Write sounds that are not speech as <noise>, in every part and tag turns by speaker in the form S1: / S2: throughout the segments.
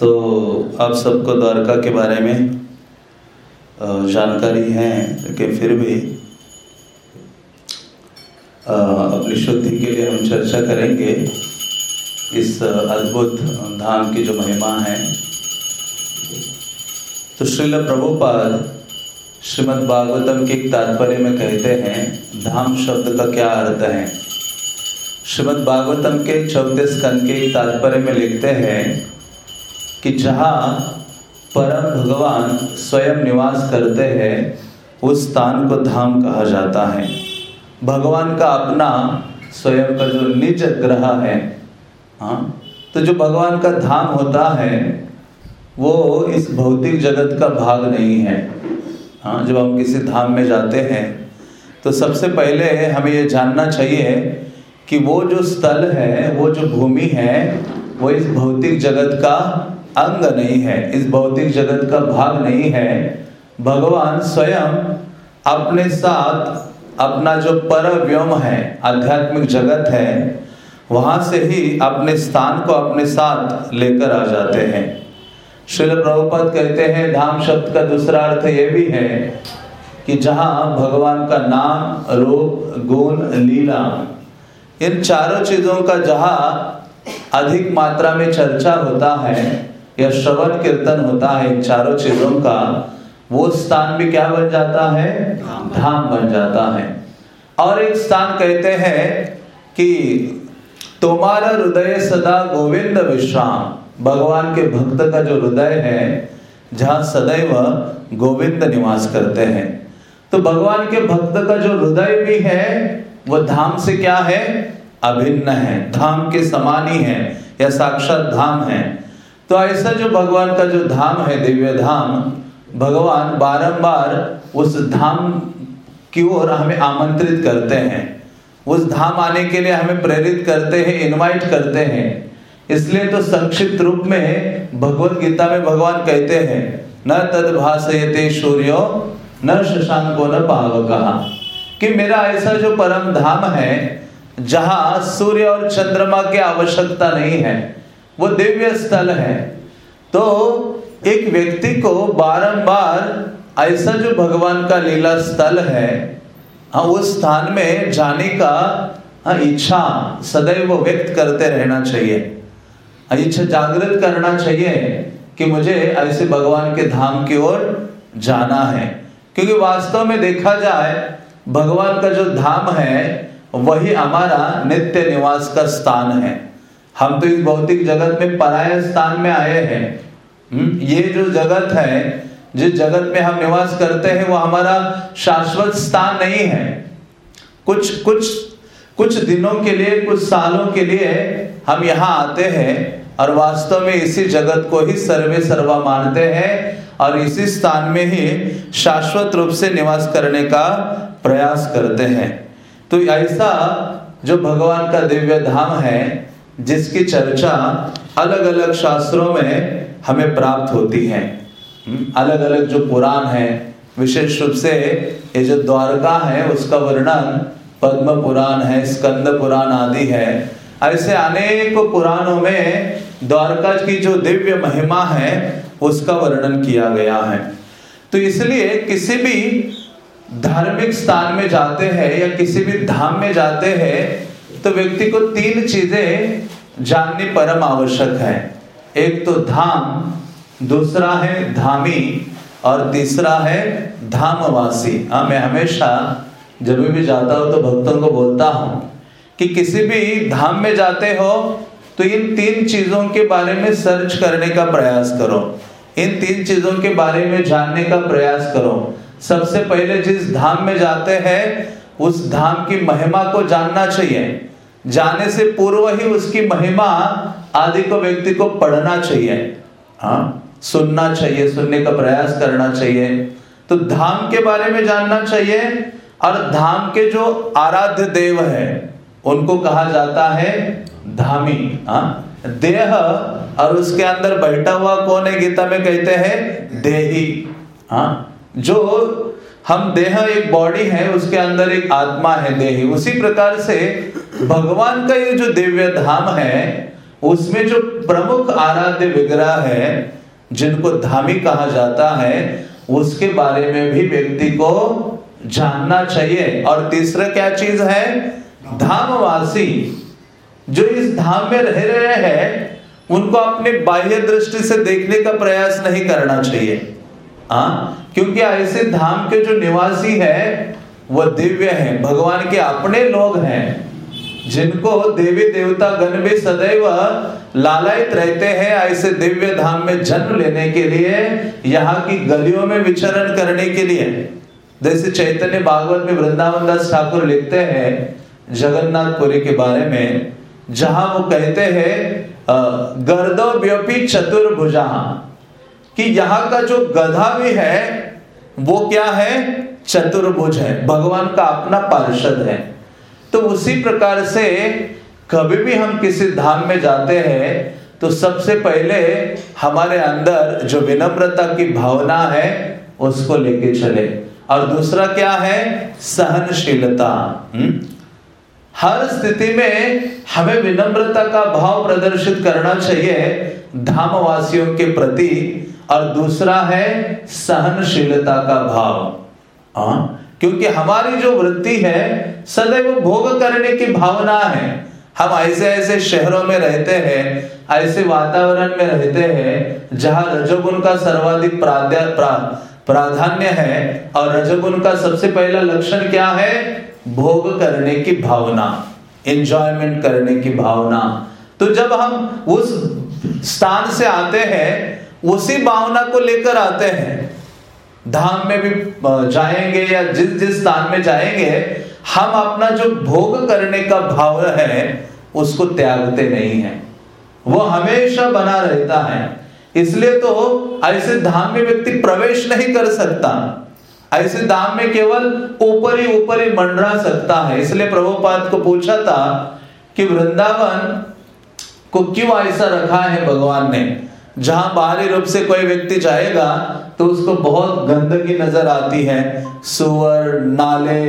S1: तो आप सबको द्वारका के बारे में जानकारी है, लेकिन फिर भी अपनी शुद्धि के लिए हम चर्चा करेंगे इस अद्भुत धाम की जो महिमा है। तो श्रील प्रभुपाद श्रीमद् भागवतम के तात्पर्य में कहते हैं, धाम शब्द का क्या अर्थ है? श्रीमद् भागवतम के चौथे स्कंद के तात्पर्य में लिखते हैं कि जहाँ परम भगवान स्वयं निवास करते हैं, उस स्थान को धाम कहा जाता है। भगवान का अपना स्वयं का जो निज ग्रह है हाँ तो जो भगवान का धाम होता है, वो इस भौतिक जगत का भाग नहीं है। हाँ जब हम किसी धाम में जाते हैं तो सबसे पहले हमें ये जानना चाहिए कि वो जो स्थल है, वो जो भूमि है, वो इस भौतिक जगत का अंग नहीं है, इस भौतिक जगत का भाग नहीं है। भगवान स्वयं अपने साथ अपना जो पर व्योम है, आध्यात्मिक जगत है, वहाँ से ही अपने स्थान को अपने साथ लेकर आ जाते हैं। श्रील प्रभुपद कहते हैं, धाम शब्द का दूसरा अर्थ ये भी है कि जहाँ भगवान का नाम, रूप, गुण, लीला, इन चारों चीज़ों का जहाँ अधिक मात्रा में चर्चा होता है या श्रवण कीर्तन होता है इन चारों चीज़ों का, वो स्थान भी क्या बन जाता है? धाम बन जाता है। और एक स्थान कहते हैं कि तुम्हारा हृदय सदा गोविंद विश्राम। भगवान के भक्त का जो हृदय है, जहाँ सदैव गोविंद निवास करते हैं। तो भगवान के भक्त का जो हृदय भी है, वो धाम से क्या है? अभिन्न है। धाम के समान ही है या साक्षात धाम है। तो ऐसा जो भगवान का जो धाम है, दिव्य धाम, भगवान बारंबार उस धाम की ओर हमें आमंत्रित करते हैं। उस धाम आने के लिए हमें प्रेरित करते हैं इनवाइट करते हैं। इसलिए तो संक्षिप्त रूप में भगवत गीता में भगवान कहते हैं, न तद भाषयते सूर्यो, न शशांको, न पाव कहा कि मेरा ऐसा जो परम धाम है, जहाँ सूर्य और चंद्रमा की आवश्यकता नहीं है। वो दिव्य स्थल है। तो एक व्यक्ति को बारंबार ऐसा जो भगवान का लीला स्थल है हाँ उस स्थान में जाने का हाँ इच्छा सदैव व्यक्त करते रहना चाहिए। हाँ, इच्छा जागृत करना चाहिए कि मुझे ऐसे भगवान के धाम की ओर जाना है। क्योंकि वास्तव में देखा जाए भगवान का जो धाम है वही हमारा नित्य निवास का स्थान है। हम तो इस भौतिक जगत में पराय स्थान में आए हैं। हम्म, ये जो जगत है जिस जगत में हम निवास करते हैं वो हमारा शाश्वत स्थान नहीं है। कुछ कुछ कुछ दिनों के लिए कुछ सालों के लिए हम यहाँ आते हैं और वास्तव में इसी जगत को ही सर्वे सर्वा मानते हैं और इसी स्थान में ही शाश्वत रूप से निवास करने का प्रयास करते हैं। तो ऐसा जो भगवान का दिव्य धाम है जिसकी चर्चा अलग अलग शास्त्रों में हमें प्राप्त होती है। हम्म, अलग अलग जो पुराण है विशेष रूप से ये जो द्वारका है उसका वर्णन पद्म पुराण है स्कंद पुराण आदि है। ऐसे अनेक पुराणों में द्वारका की जो दिव्य महिमा है उसका वर्णन किया गया है। तो इसलिए किसी भी धार्मिक स्थान में जाते हैं या किसी भी धाम में जाते हैं तो व्यक्ति को तीन चीज़ें जाननी परम आवश्यक है। एक तो धाम, दूसरा है धामी, और तीसरा है धामवासी। हाँ मैं हमेशा जब भी जाता हूँ तो भक्तों को बोलता हूँ कि किसी भी धाम में जाते हो तो इन तीन चीज़ों के बारे में सर्च करने का प्रयास करो। इन तीन चीज़ों के बारे में जानने का प्रयास करो। सबसे पहले जिस धाम में जाते हैं, उस धाम की महिमा को जानना चाहिए। जाने से पूर्व ही उसकी महिमा आदि को व्यक्ति को पढ़ना चाहिए। हाँ सुनना चाहिए, सुनने का प्रयास करना चाहिए। तो धाम के बारे में जानना चाहिए और धाम के जो आराध्य देव है, उनको कहा जाता है धामी। हाँ देह और उसके अंदर बैठा हुआ कौन है, गीता में कहते हैं देही। हाँ जो हम देह एक बॉडी है, उसके अंदर एक आत्मा है देही। उसी प्रकार से भगवान का ये जो दिव्य धाम है, उसमें जो प्रमुख आराध्य विग्रह है, जिनको धामी कहा जाता है, उसके बारे में भी व्यक्ति को जानना चाहिए। और तीसरा क्या चीज़ है? धामवासी। जो इस धाम में रह रहे हैं, उनको अपने बाह्य दृष्टि से देखने का प्रयास नहीं करना चाहिए। आ? क्योंकि ऐसे धाम के जो निवासी है वह दिव्य है। भगवान के अपने लोग हैं। जिनको देवी देवता गण भी सदैव लालायित रहते हैं, ऐसे दिव्य धाम में जन्म लेने के लिए, यहाँ की गलियों में विचरण करने के लिए। जैसे चैतन्य भागवत में वृंदावन दास ठाकुर लिखते हैं जगन्नाथपुरी के बारे में, जहाँ वो कहते हैं गर्दो व्योपी चतुर्भुजा। कि यहाँ का जो गधा भी है, वो क्या है? चतुर्भुज है। भगवान का अपना पार्षद है। तो उसी प्रकार से कभी भी हम किसी धाम में जाते हैं तो सबसे पहले हमारे अंदर जो विनम्रता की भावना है, उसको लेके चले। और दूसरा क्या है? सहनशीलता। हम्म? हर स्थिति में हमें विनम्रता का भाव प्रदर्शित करना चाहिए धामवासियों के प्रति। और दूसरा है सहनशीलता का भाव। आ? क्योंकि हमारी जो वृत्ति है सदैव भोग करने की भावना है। हम ऐसे ऐसे शहरों में रहते हैं ऐसे वातावरण में रहते हैं जहाँ रजोगुण का सर्वाधिक प्रा, प्राधान्य है और रजोगुण का सबसे पहला लक्षण क्या है? भोग करने की भावना एंजॉयमेंट करने की भावना। तो जब हम उस स्थान से आते हैं उसी भावना को लेकर आते हैं धाम में भी जाएँगे या जिस जिस स्थान में जाएँगे, हम अपना जो भोग करने का भाव है, उसको त्यागते नहीं है। वो हमेशा बना रहता है। इसलिए तो ऐसे धाम में व्यक्ति प्रवेश नहीं कर सकता। ऐसे धाम में केवल ऊपर ही ऊपर ही मंडरा सकता है। इसलिए प्रभुपाद को पूछा था कि वृंदावन को क्यों ऐसा रखा है भगवान ने? जहाँ बाहरी रूप से कोई व्यक्ति जाएगा तो उसको बहुत गंदगी नज़र आती है। सुअर, नाले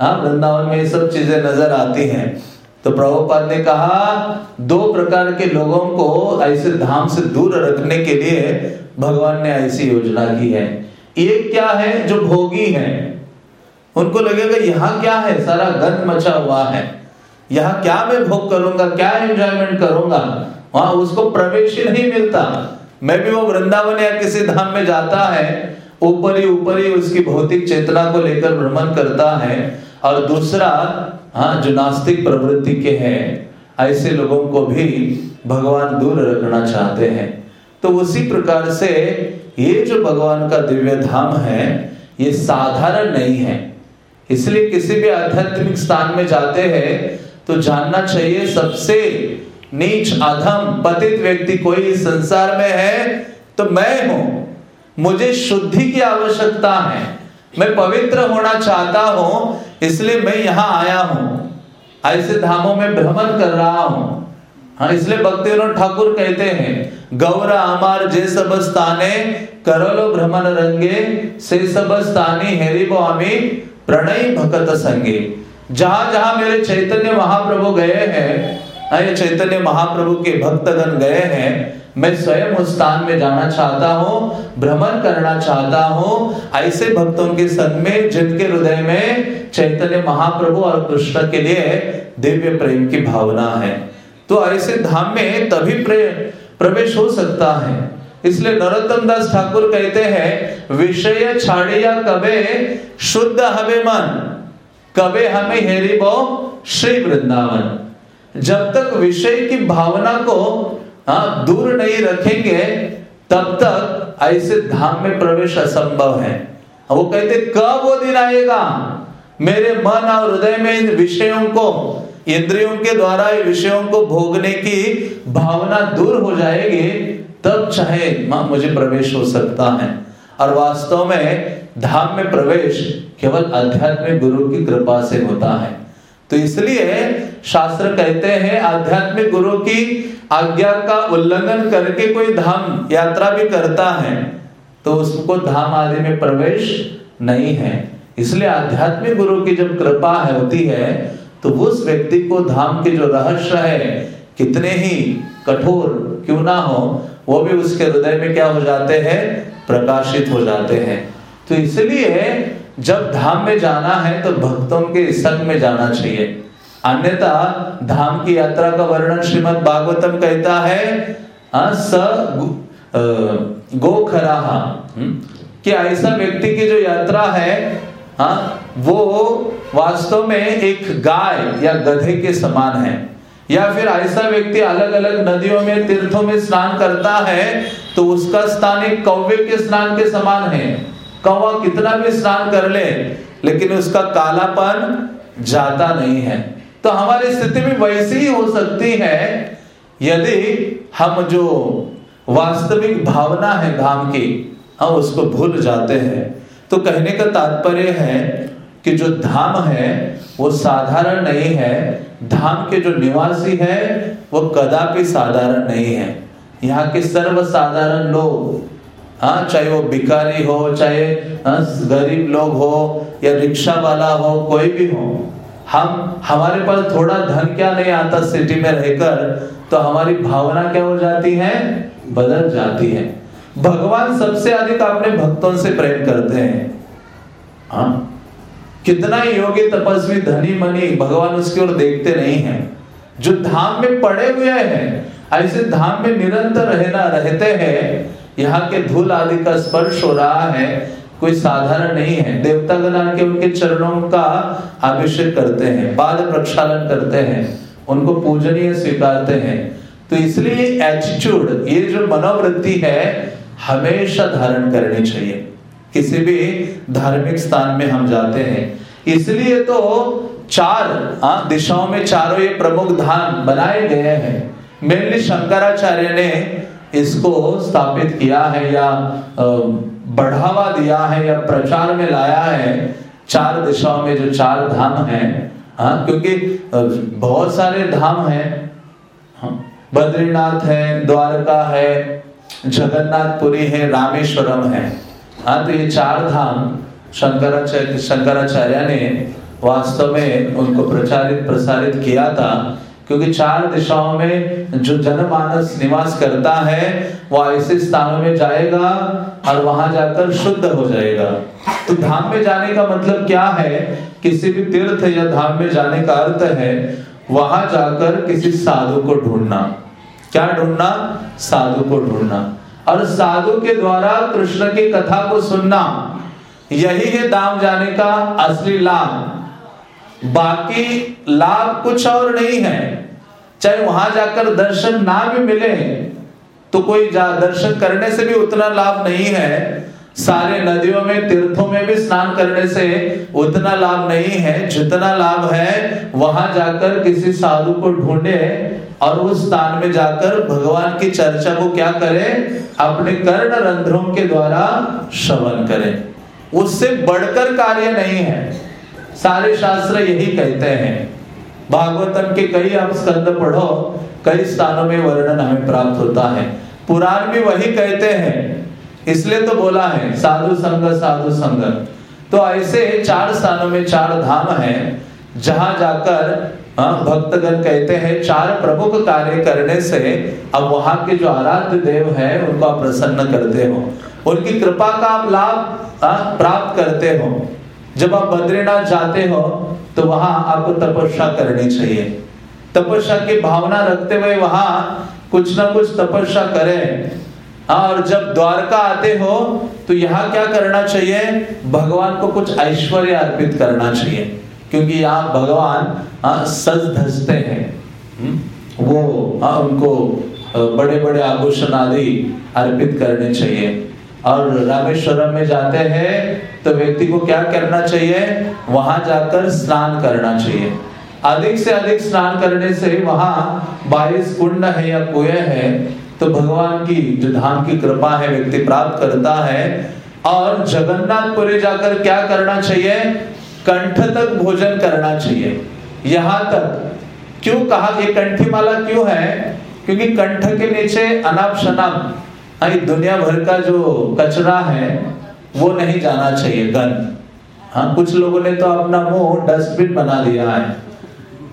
S1: हाँ वृंदावन में ये सब चीज़ें नज़र आती हैं। तो प्रभुपाद ने कहा, दो प्रकार के लोगों को ऐसे धाम से दूर रखने के लिए भगवान ने ऐसी योजना की है। एक क्या है जो भोगी है? उनको लगेगा, यहाँ क्या है? सारा गंद मचा हुआ है। यहाँ क्या मैं भोग करूँगा? क्या एंजॉयमेंट करूँगा? वहाँ उसको प्रवेश नहीं मिलता। मैं भी वो वृंदावन या किसी धाम में जाता है, ऊपर ही ऊपर ही उसकी भौतिक चेतना को लेकर भ्रमण करता है और दूसरा हाँ जो नास्तिक प्रवृत्ति के हैं, ऐसे लोगों को भी भगवान दूर रखना चाहते हैं। तो उसी प्रकार से ये जो भगवान का दिव्य धाम है, ये साधारण नहीं है। इसलिए किसी भी आध्यात्मिक स्थान में जाते हैं तो जानना चाहिए सबसे नीच, अधम, पतित व्यक्ति कोई संसार में है तो मैं हूँ। मुझे शुद्धि की आवश्यकता है। मैं पवित्र होना चाहता हूँ, इसलिए मैं यहाँ आया हूँ। ऐसे धामों में भ्रमण कर रहा हूँ। हाँ इसलिए भक्ति ठाकुर कहते हैं, गौरा अमार जे सब स्थाने, करोलो भ्रमण रंगे, से सब स्थानी हेरी आमी प्रणय भगत संगे। जहाँ जहाँ मेरे चैतन्य महाप्रभु गए हैं ये चैतन्य महाप्रभु के भक्तगण गए हैं। मैं स्वयं उस स्थान में जाना चाहता हूँ, भ्रमण करना चाहता हूँ। ऐसे भक्तों के संग में, जिनके हृदय में चैतन्य महाप्रभु और कृष्ण के लिए दिव्य प्रेम की भावना है। तो ऐसे धाम में तभी प्रवेश हो सकता है। इसलिए नरोत्तम दास ठाकुर कहते हैं, विषय छाड़िया कबे शुद्ध हमें मन, कबे हमें हेरी बो श्री वृंदावन। जब तक विषय की भावना को हाँ दूर नहीं रखेंगे, तब तक ऐसे धाम में प्रवेश असंभव है। वो कहते, कब वो दिन आएगा? मेरे मन और हृदय में इन विषयों को, इंद्रियों के द्वारा विषयों को भोगने की भावना दूर हो जाएगी, तब चाहे मुझे प्रवेश हो सकता है। और वास्तव में धाम में प्रवेश केवल आध्यात्मिक गुरु की कृपा से होता है। तो इसलिए शास्त्र कहते हैं, आध्यात्मिक गुरु की आज्ञा का उल्लंघन करके कोई धाम यात्रा भी करता है तो उसको धाम आदि में प्रवेश नहीं है। इसलिए आध्यात्मिक गुरु की जब कृपा होती है तो उस व्यक्ति को धाम के जो रहस्य है, कितने ही कठोर क्यों ना हो, वो भी उसके हृदय में क्या हो जाते हैं? प्रकाशित हो जाते हैं। तो इसलिए जब धाम में जाना है तो भक्तों के संग में जाना चाहिए। अन्यथा धाम की यात्रा का वर्णन श्रीमद भागवतम कहता है स गो खराहा हम्म, कि ऐसा व्यक्ति की जो यात्रा है हा? वो वास्तव में एक गाय या गधे के समान है। या फिर ऐसा व्यक्ति अलग अलग नदियों में तीर्थों में स्नान करता है तो उसका स्थान एक कौवे के स्नान के समान है। कौवा कितना भी स्नान कर ले, लेकिन उसका कालापन जाता नहीं है। तो हमारी स्थिति भी वैसी ही हो सकती है, यदि हम जो वास्तविक भावना है धाम की, हम उसको भूल जाते हैं। तो कहने का तात्पर्य है कि जो धाम है, वो साधारण नहीं है। धाम के जो निवासी है, वो कदापि साधारण नहीं है। यहाँ के सर्व साधारण लोग हाँ चाहे वो भिखारी हो चाहे हाँ, गरीब लोग हो या रिक्शा वाला हो कोई भी हो हम हमारे पास थोड़ा धन क्या नहीं आता सिटी में रहकर तो हमारी भावना क्या हो जाती है? बदल जाती है। भगवान सबसे अधिक अपने भक्तों से प्रेम करते हैं। हाँ कितना योगी तपस्वी धनी मनी भगवान उसकी ओर देखते नहीं है। जो धाम में पड़े हुए हैं ऐसे धाम में निरंतर रहना रहते हैं यहाँ के धूल आदि का स्पर्श हो रहा है कोई साधारण नहीं है। देवता गण के उनके चरणों का अभिषेक करते हैं बाद प्रक्षालन करते हैं उनको पूजनीय स्वीकारते हैं। तो इसलिए एटीट्यूड ये जो मनोवृत्ति है हमेशा धारण करनी चाहिए। किसी भी धार्मिक स्थान में हम जाते हैं। इसलिए तो चार आ, दिशाओं में चारों ये प्रमुख धाम बनाए गए हैं। मेनली शंकराचार्य ने इसको स्थापित किया है या बढ़ावा दिया है या प्रचार में लाया है चार दिशाओं में जो चार धाम हैं हाँ क्योंकि बहुत सारे धाम हैं। हाँ, बद्रीनाथ है द्वारका है जगन्नाथपुरी है रामेश्वरम है। हाँ तो ये चार धाम शंकराचार्य शंकराचार्य ने वास्तव में उनको प्रचारित प्रसारित किया था। क्योंकि चार दिशाओं में जो जनमानस निवास करता है वो ऐसे स्थानों में जाएगा और वहाँ जाकर शुद्ध हो जाएगा। तो धाम में जाने का मतलब क्या है? किसी भी तीर्थ या धाम में जाने का अर्थ है वहाँ जाकर किसी साधु को ढूंढना। क्या ढूंढना? साधु को ढूंढना। और साधु के द्वारा कृष्ण की कथा को सुनना, यही है धाम जाने का असली लाभ। बाकी लाभ कुछ और नहीं है। चाहे वहाँ जाकर दर्शन ना भी मिले तो कोई दर्शन करने से भी उतना लाभ नहीं है। सारे नदियों में, तीर्थों में भी स्नान करने से उतना लाभ नहीं है। जितना लाभ है, वहाँ जाकर किसी साधु को ढूंढे और उस स्थान में जाकर भगवान की चर्चा को क्या करें, अपने कर्ण रंध्रों के द्वारा श्रवण करें। उससे बढ़कर कार्य नहीं है। सारे शास्त्र यही कहते हैं। भागवतम के कई आप स्कंद पढ़ो कई स्थानों में वर्णन हमें प्राप्त होता है। पुराण भी वही कहते हैं। इसलिए तो बोला है साधु संग साधु संग। तो ऐसे चार स्थानों में चार धाम है जहाँ जाकर हाँ, भक्तगण कहते हैं चार प्रमुख कार्य करने से अब वहाँ के जो आराध्य देव है उनको आप प्रसन्न करते हो। उनकी कृपा का आप लाभ हाँ, प्राप्त करते हो। जब आप बद्रीनाथ जाते हो तो वहाँ आपको तपस्या करनी चाहिए। तपस्या की भावना रखते हुए वहाँ कुछ ना कुछ तपस्या करें। हाँ, और जब द्वारका आते हो तो यहाँ क्या करना चाहिए? भगवान को कुछ ऐश्वर्य अर्पित करना चाहिए। क्योंकि यहाँ भगवान हाँ, सज धजते हैं। हम्म, वो आ, हाँ, उनको बड़े बड़े आभूषण आदि अर्पित करने चाहिए। और रामेश्वरम में जाते हैं तो व्यक्ति को क्या करना चाहिए? वहाँ जाकर स्नान करना चाहिए। अधिक से अधिक स्नान करने से वहाँ बाईस कुंड है या कुएँ है तो भगवान की जो धाम की कृपा है, व्यक्ति प्राप्त करता है। और जगन्नाथपुरी जाकर क्या करना चाहिए? कंठ तक भोजन करना चाहिए। यहाँ तक। क्यों कहा ये कंठी माला क्यों है? क्योंकि कंठ के नीचे अनाप शनाप हाँ दुनिया भर का जो कचरा है वो नहीं जाना चाहिए, गन। हाँ कुछ लोगों ने तो अपना मुँह डस्टबिन बना लिया है।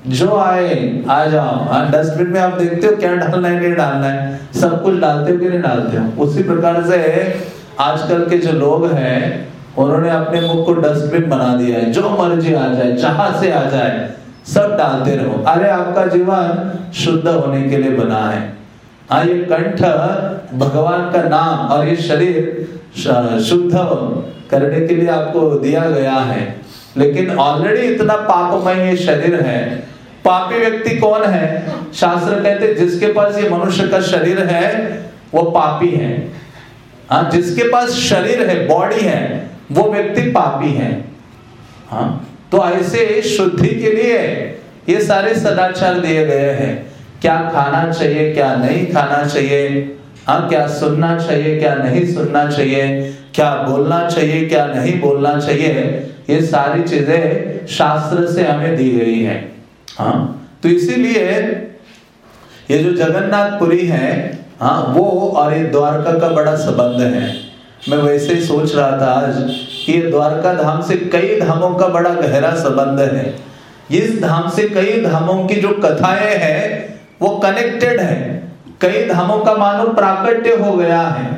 S1: जो आए, आ जाओ। हाँ डस्टबिन में आप देखते हो क्या डालना है नहीं डालना है। सब कुछ डालते हो कि नहीं डालते हो? उसी प्रकार से आजकल के जो लोग हैं, उन्होंने अपने मुख को डस्टबिन बना दिया है। जो मर्ज़ी आ जाए, जहाँ से आ जाए, सब डालते रहो। अरे, आपका जीवन शुद्ध होने के लिए बना है। हाँ ये कंठ भगवान का नाम और ये शरीर शुद्ध करने के लिए आपको दिया गया है। लेकिन ऑलरेडी इतना पापमय ये शरीर है। पापी व्यक्ति कौन है? शास्त्र कहते जिसके पास ये मनुष्य का शरीर है, वो पापी है। हाँ जिसके पास शरीर है बॉडी है, वो व्यक्ति पापी है। हाँ तो ऐसे शुद्धि के लिए ये सारे सदाचार दिए गए हैं। क्या खाना चाहिए, क्या नहीं खाना चाहिए? हाँ क्या सुनना चाहिए, क्या नहीं सुनना चाहिए, क्या बोलना चाहिए, क्या नहीं बोलना चाहिए, ये सारी चीज़ें शास्त्र से हमें दी गई है। हाँ तो इसीलिए ये जो जगन्नाथपुरी है हाँ वो और ये द्वारका का बड़ा संबंध है। मैं वैसे ही सोच रहा था आज कि द्वारका धाम से कई धामों का बड़ा गहरा संबंध है। इस धाम से कई धामों की जो कथाएँ हैं, वो कनेक्टेड है। कई धामों का मानो प्राकट्य हो गया है।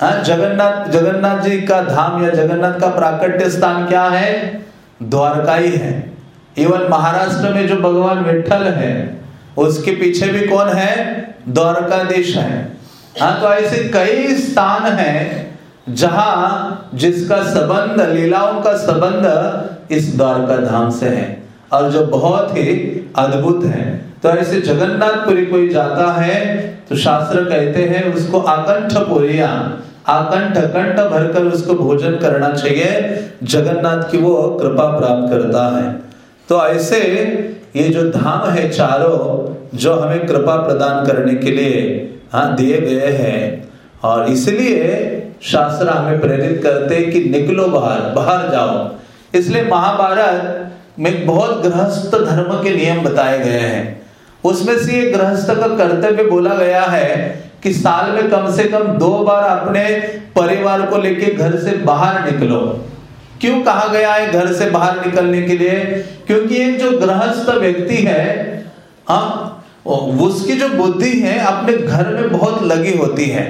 S1: हाँ, जगन्नाथ जगन्नाथ जी का धाम या जगन्नाथ का प्राकट्य स्थान क्या है? द्वारका ही है। इवन महाराष्ट्र में जो भगवान विठल है उसके पीछे भी कौन है? द्वारकाधीश है। हाँ तो ऐसे कई स्थान हैं जहाँ जिसका संबंध लीलाओं का संबंध इस द्वारका धाम से है। और जो बहुत ही अद्भुत है। तो ऐसे जगन्नाथपुरी कोई जाता है तो शास्त्र कहते हैं उसको आकंठ पुरिया, आकंठ, कंठ भरकर उसको भोजन करना चाहिए। जगन्नाथ की वो कृपा प्राप्त करता है। तो ऐसे ये जो धाम है चारों, जो हमें कृपा प्रदान करने के लिए हाँ दिए गए हैं। और इसलिए शास्त्र हमें प्रेरित करते कि निकलो बाहर बाहर जाओ। इसलिए महाभारत में बहुत गृहस्थ धर्म के नियम बताए गए हैं। उसमें से ये गृहस्थ का कर्तव्य बोला गया है कि साल में कम से कम दो बार अपने परिवार को लेके घर से बाहर निकलो। क्यों कहा गया है घर से बाहर निकलने के लिए? क्योंकि एक जो गृहस्थ व्यक्ति है हाँ उसकी जो बुद्धि है, अपने घर में बहुत लगी होती है।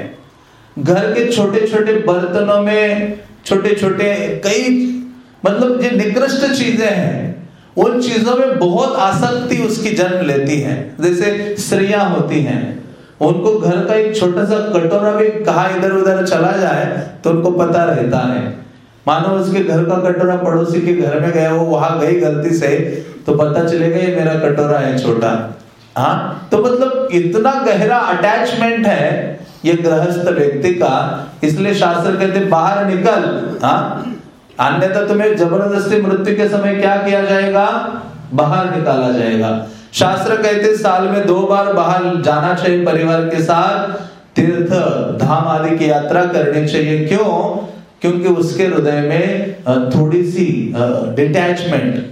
S1: घर के छोटे छोटे बर्तनों में छोटे छोटे कई मतलब जो निकृष्ट चीज़ें हैं। उन चीज़ों में बहुत आसक्ति उसकी जन्म लेती है। जैसे स्त्रियाँ होती हैं। उनको घर का एक छोटा सा कटोरा भी कहा इधर उधर चला जाए तो उनको पता रहता है। मानो उसके घर का कटोरा पड़ोसी के घर में गया, वो वहाँ गई गलती से तो पता चलेगा ये मेरा कटोरा है छोटा। हाँ? तो मतलब इतना गहरा अटैचमेंट है ये गृहस्थ व्यक्ति का, इसलिए शास्त्र कहते बाहर निकल। हाँ? अन्यथा तुम्हें ज़बरदस्ती मृत्यु के समय क्या किया जाएगा? बाहर निकाला जाएगा। शास्त्र कहते साल में दो बार बाहर जाना चाहिए परिवार के साथ। तीर्थ, धाम आदि की यात्रा करनी चाहिए। क्यों? क्योंकि उसके हृदय में थोड़ी सी डिटैचमेंट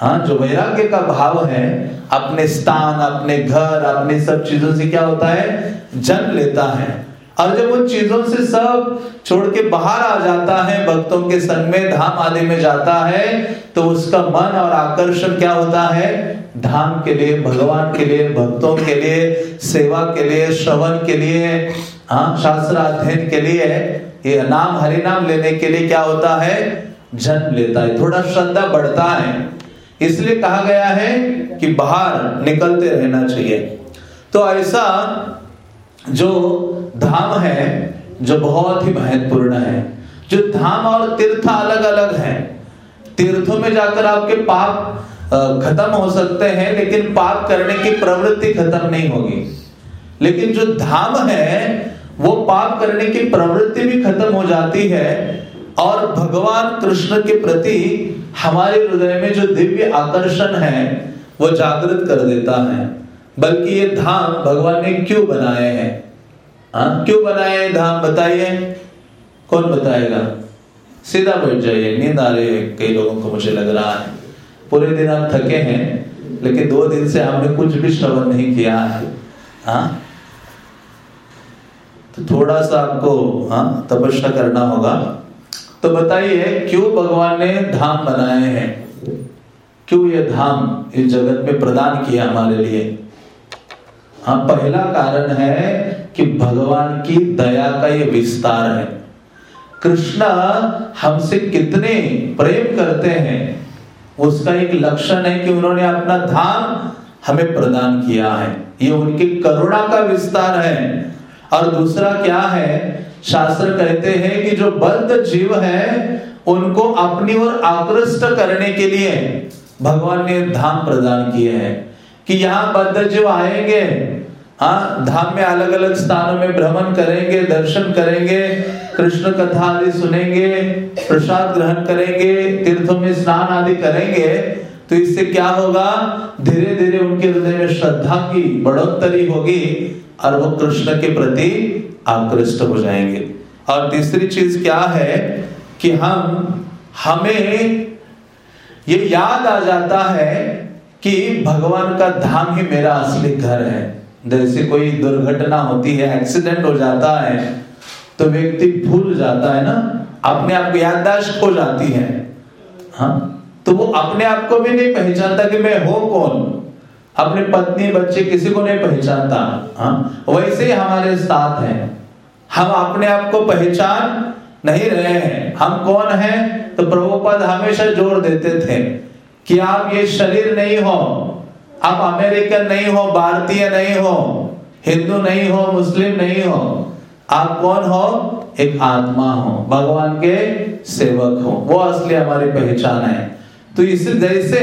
S1: हाँ जो वैराग्य का भाव है, अपने स्थान, अपने घर, अपने सब चीज़ों से क्या होता है? जन्म लेता है। और जब उन चीज़ों से सब छोड़ के बाहर आ जाता है, भक्तों के संग में, धाम आदि में जाता है तो उसका मन और आकर्षण क्या होता है? धाम के लिए, भगवान के लिए, भक्तों के लिए, सेवा के लिए, श्रवण के लिए हाँ शास्त्र अध्ययन के लिए, ये नाम हरि नाम लेने के लिए क्या होता है? जन्म लेता है। थोड़ा श्रद्धा बढ़ता है। इसलिए कहा गया है कि बाहर निकलते रहना चाहिए। तो ऐसा जो धाम है जो बहुत ही महत्वपूर्ण है। जो धाम और तीर्थ अलग अलग है। तीर्थों में जाकर आपके पाप खत्म हो सकते हैं, लेकिन पाप करने की प्रवृत्ति खत्म नहीं होगी। लेकिन जो धाम है, वो पाप करने की प्रवृत्ति भी खत्म हो जाती है और भगवान कृष्ण के प्रति हमारे हृदय में जो दिव्य आकर्षण है, वो जागृत कर देता है। बल्कि ये धाम भगवान ने क्यों बनाए हैं? हाँ क्यों बनाए? धाम बताइए। कौन बताएगा? सीधा बैठ जाइए। नींद आ रही है। कई लोगों को मुझे लग रहा है। पूरे दिन आप थके हैं, लेकिन दो दिन से हमने कुछ भी श्रवण नहीं किया है। हाँ? तो थोड़ा सा आपको हाँ तपस्या करना होगा। तो बताइए, क्यों भगवान ने धाम बनाए हैं? क्यों ये धाम इस जगत में प्रदान किया हमारे लिए? हाँ पहला कारण है कि भगवान की दया का ये विस्तार है। कृष्ण हमसे कितने प्रेम करते हैं, उसका एक लक्षण है कि उन्होंने अपना धाम हमें प्रदान किया है। ये उनकी करुणा का विस्तार है। और दूसरा क्या है, शास्त्र कहते हैं कि जो बद्ध जीव है, उनको अपनी ओर आकृष्ट करने के लिए भगवान ने धाम प्रदान किए हैं कि यहाँ बद्ध जीव आएँगे हाँ धाम में अलग अलग स्थानों में भ्रमण करेंगे, दर्शन करेंगे, कृष्ण कथा आदि सुनेंगे, प्रसाद ग्रहण करेंगे, तीर्थों में स्नान आदि करेंगे तो इससे क्या होगा? धीरे धीरे उनके हृदय में श्रद्धा की बढ़ोतरी होगी और वो कृष्ण के प्रति आकृष्ट हो जाएँगे। और तीसरी चीज़ क्या है कि हम, हमें ये याद आ जाता है कि भगवान का धाम ही मेरा असली घर है। जैसे कोई दुर्घटना होती है एक्सीडेंट हो जाता है तो व्यक्ति भूल जाता है ना? अपने आप को याददाश्त हो जाती है। हाँ? तो वो अपने आप को भी नहीं पहचानता कि मैं हो कौन। अपने पत्नी, बच्चे किसी को नहीं पहचानता। हाँ? वैसे ही हमारे साथ है। हम अपने आप को पहचान नहीं रहे हैं। हम कौन हैं? तो प्रभुपद हमेशा ज़ोर देते थे कि आप ये शरीर नहीं हो। आप अमेरिकन नहीं हो, भारतीय नहीं हो, हिंदू नहीं हो, मुस्लिम नहीं हो, आप कौन हो? एक आत्मा हो, भगवान के सेवक हो। वो असली हमारी पहचान है। तो इस जैसे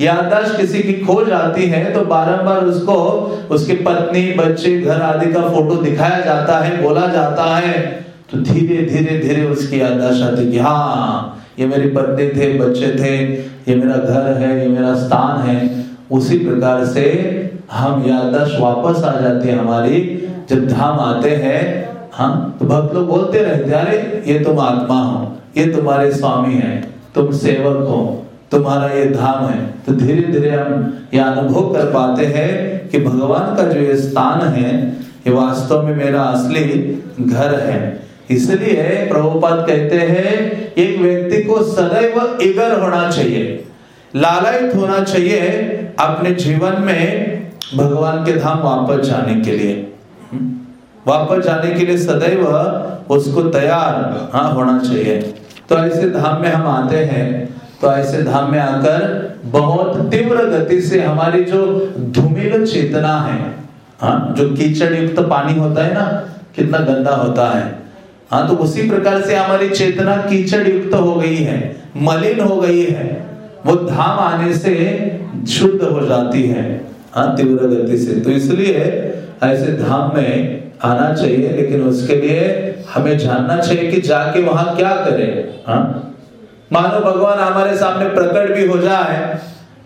S1: याददाश्त किसी की खो जाती है तो बारंबार उसको, उसके पत्नी, बच्चे, घर आदि का फ़ोटो दिखाया जाता है, बोला जाता है। तो धीरे धीरे धीरे उसकी याददाश्त आती कि हाँ ये मेरी पत्नी थे, बच्चे थे, ये मेरा घर है, ये मेरा स्थान है। उसी प्रकार से हम याददाश्त वापस आ जाती है हमारी। जब धाम आते हैं हाँ तो भक्त लोग बोलते रहते अरे, ये तुम आत्मा हो, ये तुम्हारे स्वामी है, तुम सेवक हो, तुम्हारा ये धाम है। तो धीरे धीरे हम ये अनुभव कर पाते हैं कि भगवान का जो ये स्थान है, ये वास्तव में मेरा असली घर है। इसलिए प्रभुपाद कहते हैं, एक व्यक्ति को सदैव इगर होना चाहिए, लालयित होना चाहिए अपने जीवन में भगवान के धाम वापस जाने के लिए? वापस जाने के लिए सदैव उसको तैयार हाँ होना चाहिए तो ऐसे धाम में हम आते हैं तो ऐसे धाम में आकर बहुत तीव्र गति से हमारी जो धूमिल चेतना है हाँ जो कीचड़ युक्त पानी होता है ना, कितना गंदा होता है हाँ तो उसी प्रकार से हमारी चेतना कीचड़ युक्त हो गई है, मलिन हो गई है वो धाम आने से शुद्ध हो जाती है। तीव्र गति से। तो इसलिए ऐसे धाम में आना चाहिए, लेकिन उसके लिए हमें जानना चाहिए कि जाके वहाँ क्या करें। हाँ? मानो भगवान हमारे सामने प्रकट भी हो जाए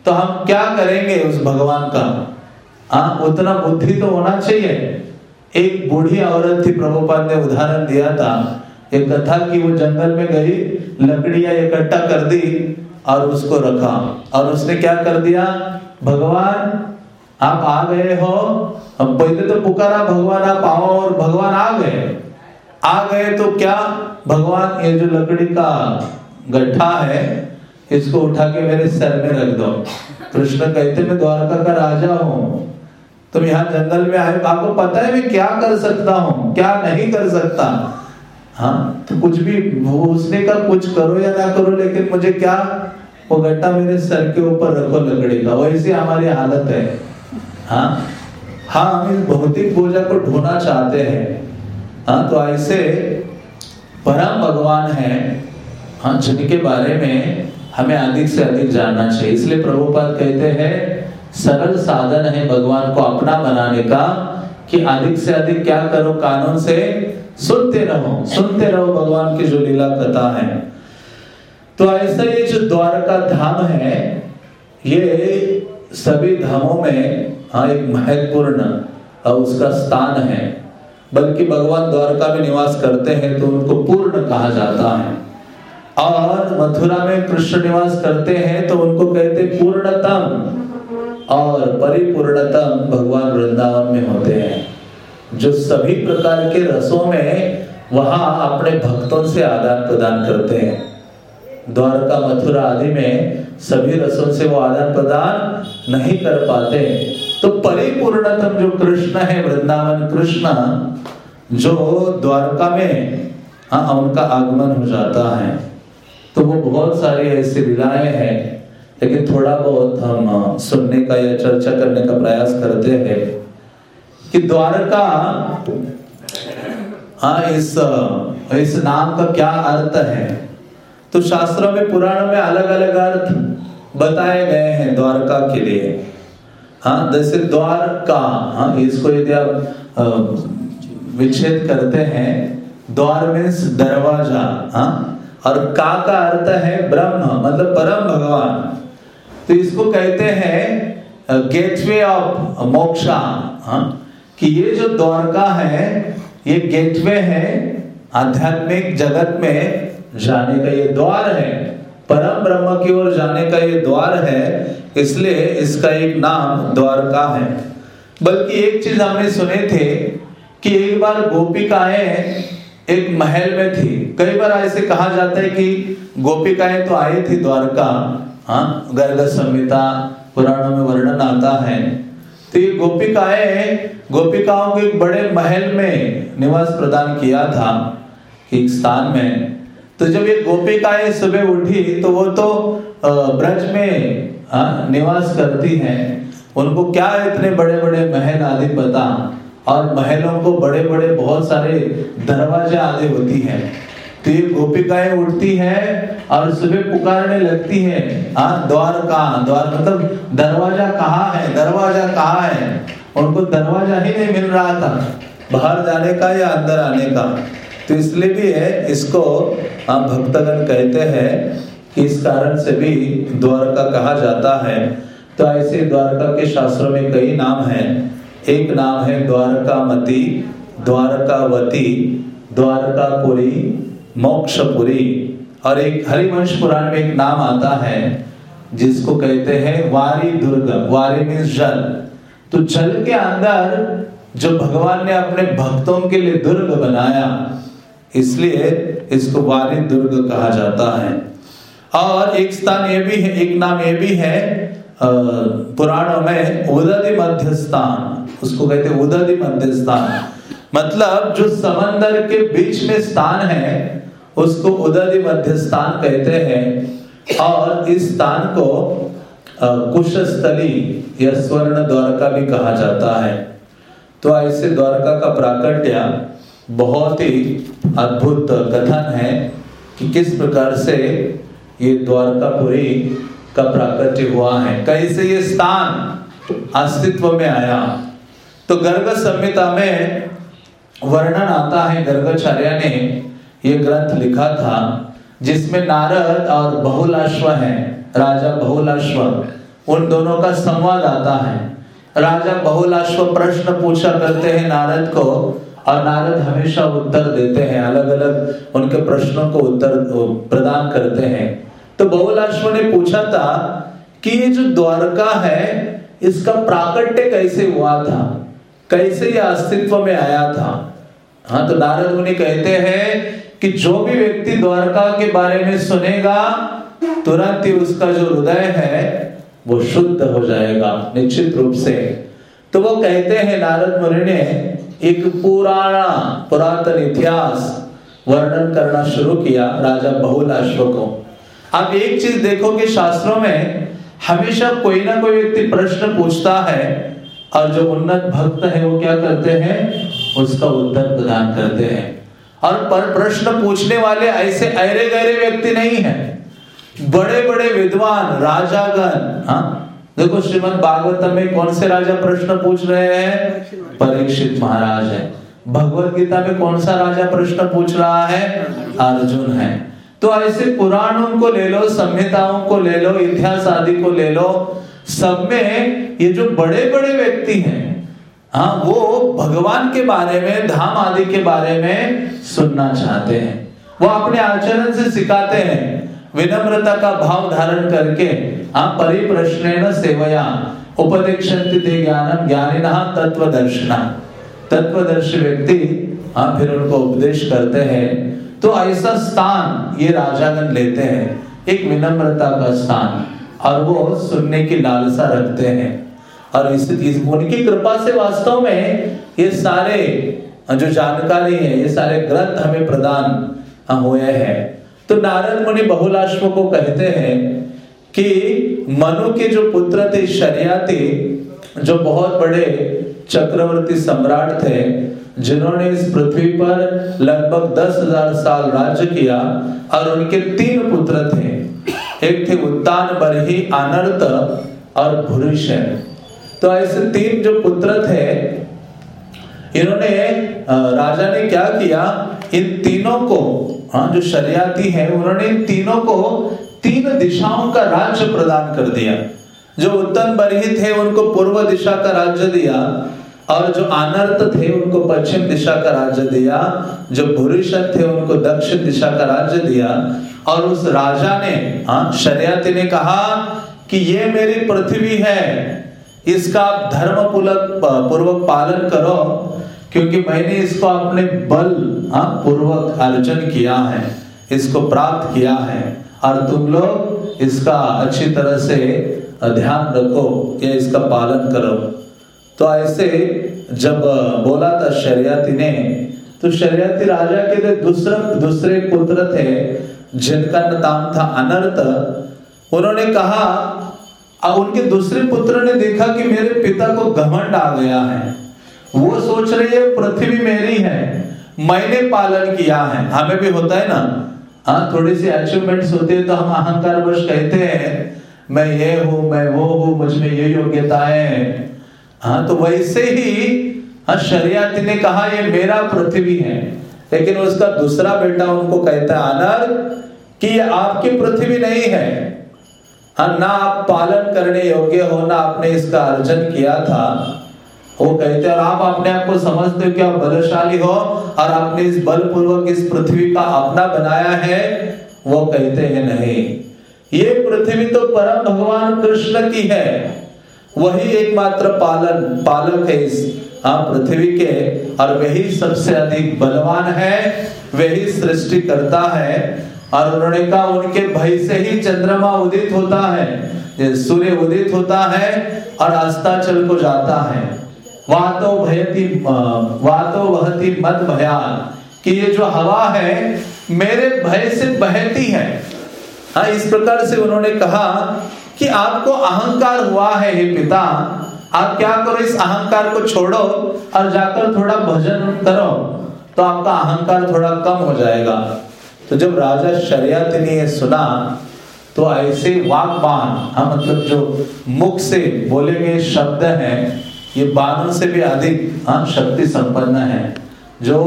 S1: तो हम क्या करेंगे उस भगवान का? हाँ उतना बुद्धि तो होना चाहिए। एक बूढ़ी औरत थी, प्रभुपाद ने उदाहरण दिया था। एक कथा कि वो जंगल में गई, लकड़ियाँ इकट्ठा कर दी और उसको रखा। और उसने क्या कर दिया? भगवान, आप आ गए हो। हम पहले तो पुकारा, भगवान आप आओ और भगवान आ गए। आ गए तो क्या? भगवान, ये जो लकड़ी का गड्ढा है, इसको उठा के मेरे सर में रख दो। कृष्ण कहते, मैं द्वारका का राजा हूँ। तुम यहाँ जंगल में आए आपको पता है मैं क्या कर सकता हूँ? क्या नहीं कर सकता? हाँ तो कुछ भी उसने का कुछ करो या ना करो, लेकिन मुझे क्या वो गट्टा मेरे सर के ऊपर रखो लकड़ी का? वैसी हमारी हालत है। हाँ हाँ हम इस भौतिक पूजा को ढूंढना चाहते हैं। हाँ तो ऐसे परम भगवान है हाँ जिनके बारे में हमें अधिक से अधिक जानना चाहिए। इसलिए प्रभुपाद कहते हैं, सरल साधन है भगवान को अपना बनाने का कि अधिक से अधिक क्या करो? कानून से सुनते रहो। सुनते रहो भगवान की जो लीला कथा है। तो ऐसा ये जो द्वारका धाम है, ये सभी धामों में हाँ एक महत्वपूर्ण उसका स्थान है। बल्कि भगवान द्वारका में निवास करते हैं तो उनको पूर्ण कहा जाता है। और मथुरा में कृष्ण निवास करते हैं तो उनको कहते पूर्णतम। और परिपूर्णतम भगवान वृंदावन में होते हैं। जो सभी प्रकार के रसों में वहाँ अपने भक्तों से आदान प्रदान करते हैं। द्वारका मथुरा आदि में सभी रसों से वो आदान प्रदान नहीं कर पाते तो परिपूर्णतम जो कृष्ण है, वृंदावन कृष्ण, जो द्वारका में हाँ उनका आगमन हो जाता है। तो वो बहुत सारी ऐसी लीलाएँ हैं। लेकिन थोड़ा बहुत हम सुनने का या चर्चा करने का प्रयास करते हैं कि द्वारका हाँ इस इस नाम का क्या अर्थ है? तो शास्त्रों में, पुराणों में अलग अलग अर्थ बताए गए हैं द्वारका के लिए। हाँ जैसे द्वारका हाँ इसको यदि आप विच्छेद करते हैं, द्वार मीन्स दरवाज़ा हाँ और का का अर्थ है ब्रह्म मतलब परम भगवान। तो इसको कहते हैं गेटवे ऑफ़ मोक्षा हाँ कि ये जो द्वारका है, ये गेटवे है आध्यात्मिक जगत में जाने का ये द्वार है, परम ब्रह्म की ओर जाने का ये द्वार है, इसलिए इसका एक नाम द्वारका है। बल्कि एक चीज़ हमने सुने थे कि एक बार गोपिकाएँ एक महल में थी। कई बार ऐसे कहा जाता है कि गोपिकाएँ तो आई थी द्वारका हाँ गर्ग संहिता पुराणों में वर्णन आता है। तो ये गोपिकाएँ, गोपिकाओं के बड़े महल में निवास प्रदान किया था, एक स्थान में। तो जब ये गोपिकाएँ सुबह उठी तो वो तो ब्रज में निवास करती हैं। उनको क्या इतने बड़े बड़े महल आदि पता? और महलों को बड़े बड़े बहुत सारे दरवाजे आदि होती हैं। तो ये गोपिकाएँ उठती हैं और सुबह पुकारने लगती हैं। हाँ द्वार कहाँ? द्वार मतलब दरवाज़ा कहाँ है? दरवाज़ा कहाँ है? उनको दरवाज़ा ही नहीं मिल रहा था, बाहर जाने का या अंदर आने का। तो इसलिए भी है इसको हम भक्तगण कहते हैं कि इस कारण से भी द्वारका कहा जाता है। तो ऐसे द्वारका के शास्त्रों में कई नाम हैं। एक नाम है द्वारकामती, द्वारकावती, द्वारकापुरी मोक्षपुरी और एक हरिवंश पुराण में एक नाम आता है, जिसको कहते हैं वारी दुर्ग वारी मीन्स जल। तो जल के अंदर जो भगवान ने अपने भक्तों के लिए दुर्ग बनाया, इसलिए इसको वारी दुर्ग कहा जाता है। और एक स्थान ये भी है, एक नाम ये भी है पुराणों में उदधि मध्य स्थान उसको कहते हैं उदधि मध्य स्थान मतलब जो समंदर के बीच में स्थान है उसको उदधि मध्य स्थान कहते हैं और इस स्थान को कुशस्थली या स्वर्ण द्वारका भी कहा जाता है। तो ऐसे द्वारका का प्राकट्य बहुत ही अद्भुत कथन है कि किस प्रकार से ये द्वारकापुरी का प्राकट्य हुआ है। कैसे ये स्थान अस्तित्व में आया? तो गर्ग संहिता में वर्णन आता है, गर्गाचार्य ने ये ग्रंथ लिखा था, जिसमें नारद और बहुलाश्व है, राजा बहुलाश्व। उन दोनों का संवाद आता है। राजा बहुलाश्व प्रश्न पूछा करते हैं नारद को, और नारद हमेशा उत्तर देते हैं अलग अलग उनके प्रश्नों को उत्तर प्रदान करते हैं। तो बहुलाश्व ने पूछा था कि ये जो द्वारका है, इसका प्राकट्य कैसे हुआ था? कैसे ये अस्तित्व में आया था? हाँ तो नारद मुनि कहते हैं कि जो भी व्यक्ति द्वारका के बारे में सुनेगा, तुरंत ही उसका जो हृदय है, वो शुद्ध हो जाएगा, निश्चित रूप से। तो वो कहते हैं, नारद मुनि ने एक पुराना, पुरातन इतिहास वर्णन करना शुरू किया राजा बहुलाश्व को अब एक चीज़ देखो कि शास्त्रों में, हमेशा कोई ना कोई व्यक्ति प्रश्न पूछता है, और जो उन्नत भक्त है, वो क्या करते हैं? उसका उत्तर प्रदान करते हैं। और पर प्रश्न पूछने वाले ऐसे अरे गहरे व्यक्ति नहीं है। बड़े बड़े विद्वान, राजागण हाँ? देखो श्रीमद भागवत में कौन से राजा प्रश्न पूछ रहे हैं? परीक्षित महाराज है। भगवत गीता में कौन सा राजा प्रश्न पूछ रहा है? अर्जुन है। तो ऐसे पुराणों को ले लो, संहिताओं को ले लो, इतिहास आदि को ले लो। सब में ये जो बड़े बड़े व्यक्ति हैं हाँ वो भगवान के बारे में, धाम आदि के बारे में सुनना चाहते हैं। वो अपने आचरण से सिखाते हैं, विनम्रता का भाव धारण करके हाँ परिप्रश्न सेवया तत्वदर्शी व्यक्ति हाँ फिर उनको उपदेश करते हैं। तो ऐसा स्थान ये राजागण लेते हैं, एक विनम्रता का स्थान, और वो सुनने की लालसा रखते हैं। और इस, उनकी कृपा से वास्तव में ये सारे जो जानकारी है ये सारे ग्रंथ हमें प्रदान हुए हैं। तो नारद मुनि बहुलाश्व को कहते हैं कि मनु के जो पुत्र थे शरियाती जो बहुत बड़े चक्रवर्ती सम्राट थे जिन्होंने इस पृथ्वी पर लगभग दस हज़ार साल राज्य किया और उनके तीन पुत्र थे। एक थे उत्तान बरही अनर्थ और भूरिशन तो ऐसे तीन जो पुत्र थे, इन्होंने राजा ने क्या किया? इन तीनों को हाँ जो शरियाती है, उन्होंने इन तीनों को तीन दिशाओं का राज्य प्रदान कर दिया। जो उत्तम बरही थे, उनको पूर्व दिशा का राज्य दिया, और जो अनर्थ थे, उनको पश्चिम दिशा का राज्य दिया, जो भूरिशन थे, उनको दक्षिण दिशा का राज्य दिया, और उस राजा ने हाँ शरियाती ने कहा कि ये मेरी पृथ्वी है इसका आप धर्म पूर्वक पालन करो क्योंकि मैंने इसको अपने बल हाँ, पूर्वक अर्जन किया है इसको प्राप्त किया है और तुम लोग इसका अच्छी तरह से ध्यान रखो या इसका पालन करो। तो ऐसे जब बोला था शरियाती ने तो शरियाती राजा के दूसरे दूसरे पुत्र थे जिनका नाम था अनर्थ। उन्होंने कहा अब उनके दूसरे पुत्र ने देखा कि मेरे पिता को घमंड आ गया है। वो सोच रही है पृथ्वी मेरी है, मैंने पालन किया है। हमें भी होता है ना? हाँ थोड़ी सी अचीवमेंट्स होती है तो हम अहंकार वश कहते हैं, मैं ये हूँ, मैं वो हूँ, मुझमें ये है। हाँ तो वैसे ही हाँ शरियाती ने कहा, ये मेरा पृथ्वी है। लेकिन उसका दूसरा बेटा उनको कहता है अनर कि ये आपकी पृथ्वी नहीं है। ना आप पालन करने योग्य हो, ना आपने इसका अर्जन किया था। वो कहते और आप अपने आप को समझते हो कि आप बलशाली हो और आपने इस बलपूर्वक इस पृथ्वी का अपना बनाया है? वो कहते हैं, नहीं। ये पृथ्वी तो परम भगवान कृष्ण की है। वही एकमात्र पालन, पालक है इस हाँ पृथ्वी के। और वही सबसे अधिक बलवान है, वही सृष्टि करता है। और उन्होंने कहा उनके भय से ही चंद्रमा उदित होता है सूर्य उदित होता है और अस्ताचल को जाता है। वातो भयती वातो वहती मत भयान कि ये जो हवा है, मेरे भय से बहती है। हाँ इस प्रकार से उन्होंने कहा कि आपको अहंकार हुआ है, हे पिता। आप क्या करो, इस अहंकार को छोड़ो और जाकर थोड़ा भजन करो तो आपका अहंकार थोड़ा कम हो जाएगा। तो जब राजा शरियत ने ये सुना तो ऐसे वाकबान हाँ मतलब जो मुख से बोले गए शब्द हैं, ये बाणों से भी अधिक हाँ शक्ति संपन्न है। जो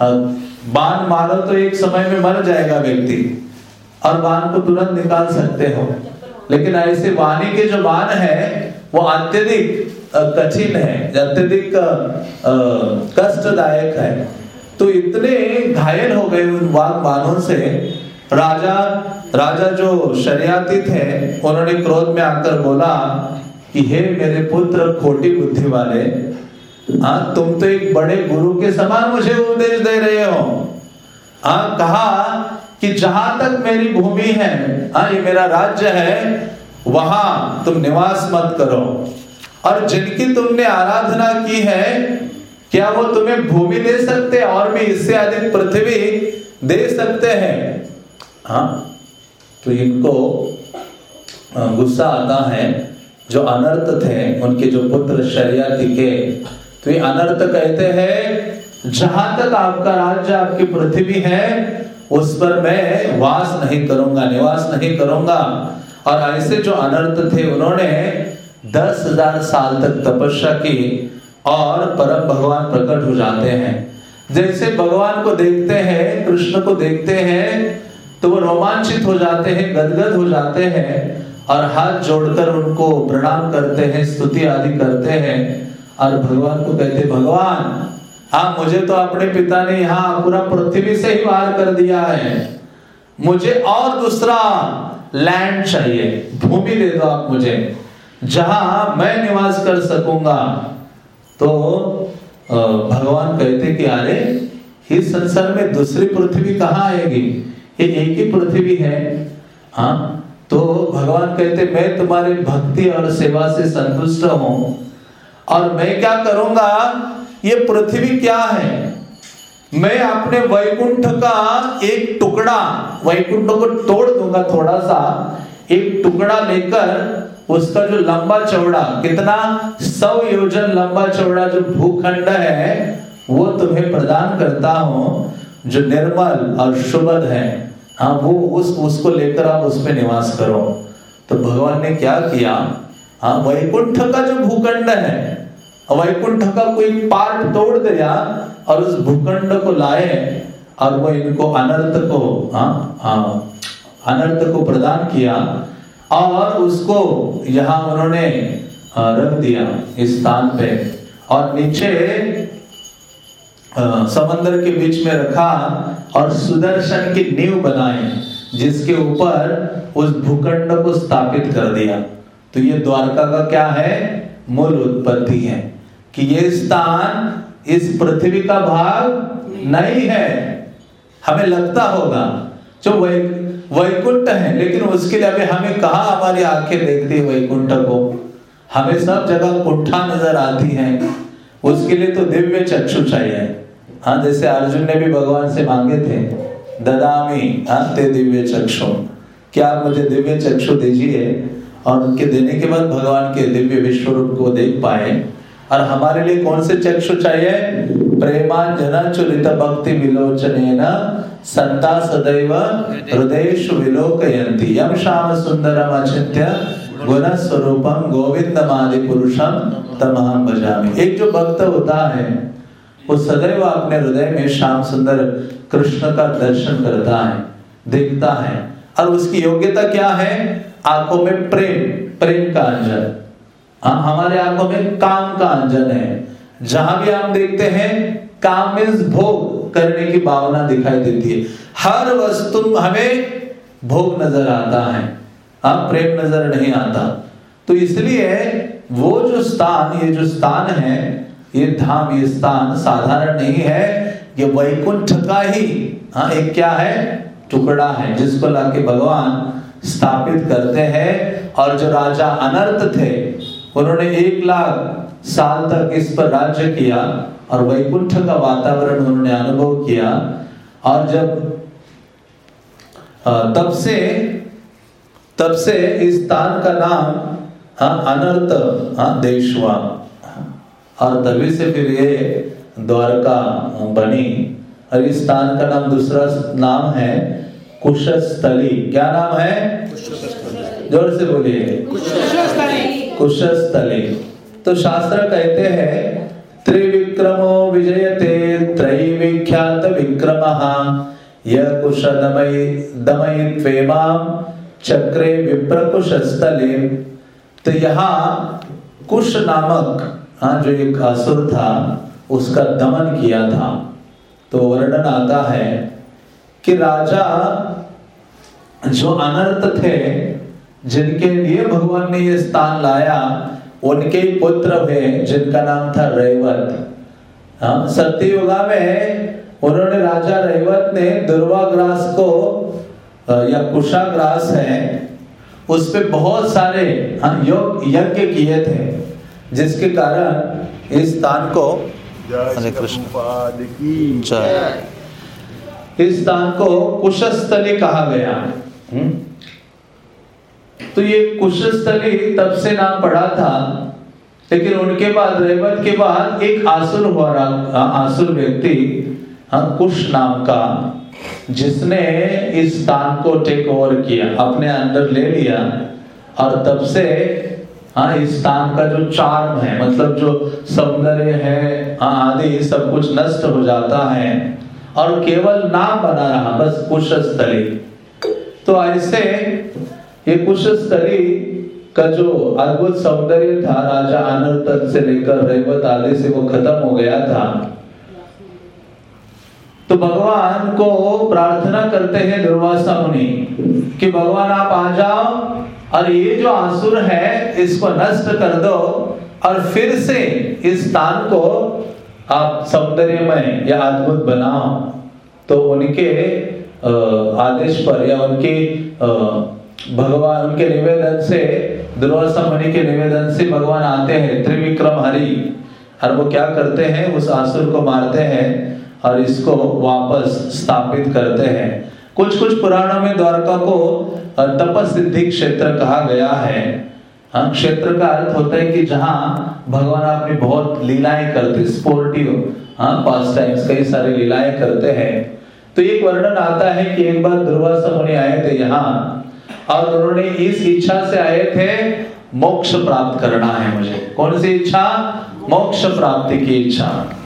S1: बाण मारो तो एक समय में मर जाएगा व्यक्ति, और बाण को तुरंत निकाल सकते हो। लेकिन ऐसे वाणी के जो बाण है, वो अत्यधिक कठिन है, अत्यधिक कष्टदायक है। तो इतने घायल हो गए उन वाग बाणों से। राजा राजा जो शरियाती थे, उन्होंने क्रोध में आकर बोला कि हे मेरे पुत्र, खोटी बुद्धि वाले हाँ तुम तो एक बड़े गुरु के समान मुझे उपदेश दे रहे हो। हाँ कहा कि जहाँ तक मेरी भूमि है हाँ ये मेरा राज्य है, वहाँ तुम निवास मत करो। और जिनकी तुमने आराधना की है क्या वो तुम्हें भूमि दे सकते हैं और भी इससे अधिक पृथ्वी दे सकते हैं? हाँ? तो इनको गुस्सा आता है, जो अनर्थ थे, उनके जो पुत्र शरियाती के। तो ये अनर्थ कहते हैं, जहाँ तक आपका राज्य, आपकी पृथ्वी है, उस पर मैं वास नहीं करूँगा, निवास नहीं करूँगा। और ऐसे जो अनर्थ थे, उन्होंने दस हज़ार साल तक तपस्या की। और परम भगवान प्रकट हो जाते हैं। जैसे भगवान को देखते हैं, कृष्ण को देखते हैं तो वो रोमांचित हो जाते हैं, गदगद हो जाते हैं और हाथ जोड़कर उनको प्रणाम करते हैं, स्तुति आदि करते हैं और भगवान को कहते भगवान हाँ मुझे तो अपने पिता ने यहाँ पूरा पृथ्वी से ही बाहर कर दिया है। मुझे और दूसरा लैंड चाहिए, भूमि दे दो आप मुझे, जहाँ मैं निवास कर सकूँगा। तो भगवान कहते कि, अरे इस संसार में दूसरी पृथ्वी कहाँ आएगी? ये एक ही पृथ्वी है। हाँ तो भगवान कहते, मैं तुम्हारी भक्ति और सेवा से संतुष्ट हूँ। और मैं क्या करूँगा? ये पृथ्वी क्या है? मैं अपने वैकुंठ का एक टुकड़ा, वैकुंठ को तोड़ दूँगा थोड़ा सा, एक टुकड़ा लेकर उसका जो लंबा चौड़ा, कितना सौ योजन लंबा चौड़ा जो भूखंड है, वो तुम्हें प्रदान करता हूँ, जो निर्मल और शुभद है। हाँ वो उस, उसको लेकर आप उसमें निवास करो। तो भगवान ने क्या किया? हाँ वैकुंठ का जो भूखंड है, वैकुंठ का कोई पार्ट तोड़ दिया और उस भूखंड को लाए और वो इनको अनर्थ को हाँ हाँ अनर्थ को प्रदान किया। और उसको यहाँ उन्होंने रख दिया इस स्थान पे। और नीचे समंदर के बीच में रखा और सुदर्शन की नींव बनाए जिसके ऊपर उस भूखंड को स्थापित कर दिया। तो ये द्वारका का क्या है? मूल उत्पत्ति है। कि ये स्थान इस पृथ्वी का भाग नहीं। है। हमें लगता होगा जो वैकुंठ है, लेकिन उसके लिए अभी हमें कहा हमारी आँखें देखती है वैकुंठ को हमें सब जगह कुंठा नज़र आती है। उसके लिए तो दिव्य चक्षु चाहिए। हाँ जैसे अर्जुन ने भी भगवान से मांगे थे, ददामी हाँ दिव्य चक्षु। क्या आप मुझे दिव्य चक्षु दीजिए? और उनके देने के बाद भगवान के दिव्य विश्व रूप को देख पाए। और हमारे लिए कौन से चक्षु चाहिए? प्रेमांजन चुलित भक्ति विलोचन संता सदैव हृदय विलोकयंती यम श्याम सुंदरम अचिंत्य गुण स्वरूपम गोविंदमादि पुरुषम तमहम भजामि। एक जो भक्त होता है वो सदैव अपने हृदय में श्याम सुंदर कृष्ण का दर्शन करता है देखता है। और उसकी योग्यता क्या है? आँखों में प्रेम प्रेम का अंजन। हाँ, हमारे आँखों में काम का अंजन है। जहाँ भी हम देखते हैं, काम मीन्स भोग करने की भावना दिखाई देती है। हर वस्तु हमें भोग नज़र आता है। हाँ प्रेम नज़र नहीं आता। तो इसलिए वो जो स्थान, ये जो स्थान है, ये धाम, ये स्थान साधारण नहीं है, ये वैकुंठ का ही हाँ एक क्या है? टुकड़ा है, जिसको लाके भगवान स्थापित करते हैं। और जो राजा अनर्थ थे, उन्होंने एक लाख साल तक इस पर राज्य किया और वैकुंठ का वातावरण उन्होंने अनुभव किया। और जब तब से तब से इस स्थान का नाम हाँ अनर्थ हाँ देश हुआ। और तभी से फिर ये द्वारका बनी। और इस स्थान का नाम दूसरा नाम है कुशस्थली। क्या नाम है? ज़ोर से बोलिए। कुशस्थले। तो शास्त्र कहते हैं, त्रिविक्रमो विजयते, त्रैविख्यात विक्रम। दमय चक्रे विप्रकुशस्थले। तो यहाँ कुश नामक हाँ जो एक असुर था, उसका दमन किया था। तो वर्णन आता है कि राजा जो अनर्थ थे, जिनके लिए भगवान ने ये स्थान लाया उनके पुत्र हुए जिनका नाम था रेवत हाँ सत्ययुगा में उन्होंने राजा रेवत ने दुर्वाग्रास को या कुशाग्रास है उस पे बहुत सारे हाँ यज्ञ किए थे जिसके कारण इस स्थान को हरे कृष्ण। इस स्थान को कुशस्थली कहा गया हम्म तो ये कुशस्थली तब से नाम पड़ा था, लेकिन उनके बाद रेवत के बाद एक आसुर हुआ आसुर व्यक्ति हाँ कुश नाम का, जिसने इस स्थान को टेक ओवर किया, अपने अंदर ले लिया, और तब से हाँ इस स्थान का जो चार्म है मतलब जो सौंदर्य है हाँ आदि सब कुछ नष्ट हो जाता है, और केवल नाम बना रहा, बस कुश स्थली तो ऐसे ये कुशस्थली का जो अद्भुत सौंदर्य था, राजा आनंद से लेकर रेवत आदि से वो खत्म हो गया था। तो भगवान को प्रार्थना करते हैं दुर्वासा मुनि, कि भगवान आप आ जाओ, और ये जो आसुर है, इसको नष्ट कर दो, और फिर से इस स्थान को आप सौंदर्यमय या अद्भुत बनाओ। तो उनके आदेश पर या उनकी भगवान उनके निवेदन से दुर्वासा मुनि के निवेदन से भगवान आते हैं, त्रिविक्रम हरि। और वो क्या करते हैं? उस आसुर को मारते हैं और इसको वापस स्थापित करते हैं। कुछ कुछ पुराणों में द्वारका को तपसिद्धि क्षेत्र कहा गया है। हाँ क्षेत्र का अर्थ होता है कि जहाँ भगवान अपनी बहुत लीलाएँ करते स्पोर्टिव हाँ। पास टाइम्स कई सारी लीलाएँ करते हैं। तो एक वर्णन आता है कि एक बार दुर्वासा मुनि आए थे यहाँ और उन्होंने इस इच्छा से आए थे, मोक्ष प्राप्त करना है मुझे। कौन सी इच्छा? मोक्ष प्राप्ति की इच्छा।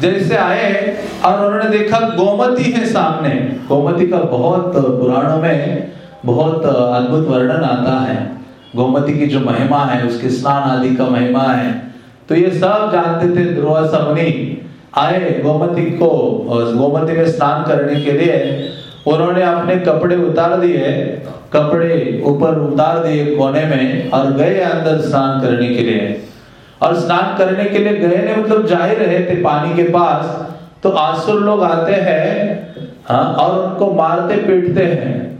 S1: जैसे आए और उन्होंने देखा गोमती है सामने। गोमती का बहुत पुराणों में बहुत अद्भुत वर्णन आता है। गोमती की जो महिमा है, उसके स्नान आदि का महिमा है। तो ये सब जानते थे ध्रुवा मुनि। आए गोमती को, गोमती में स्नान करने के लिए उन्होंने अपने कपड़े उतार दिए। कपड़े ऊपर उतार दिए कोने में और गए अंदर स्नान करने के लिए। और स्नान करने के लिए गए ने मतलब जा ही रहे थे पानी के पास। तो आसुर लोग आते हैं हाँ और उनको मारते पीटते हैं।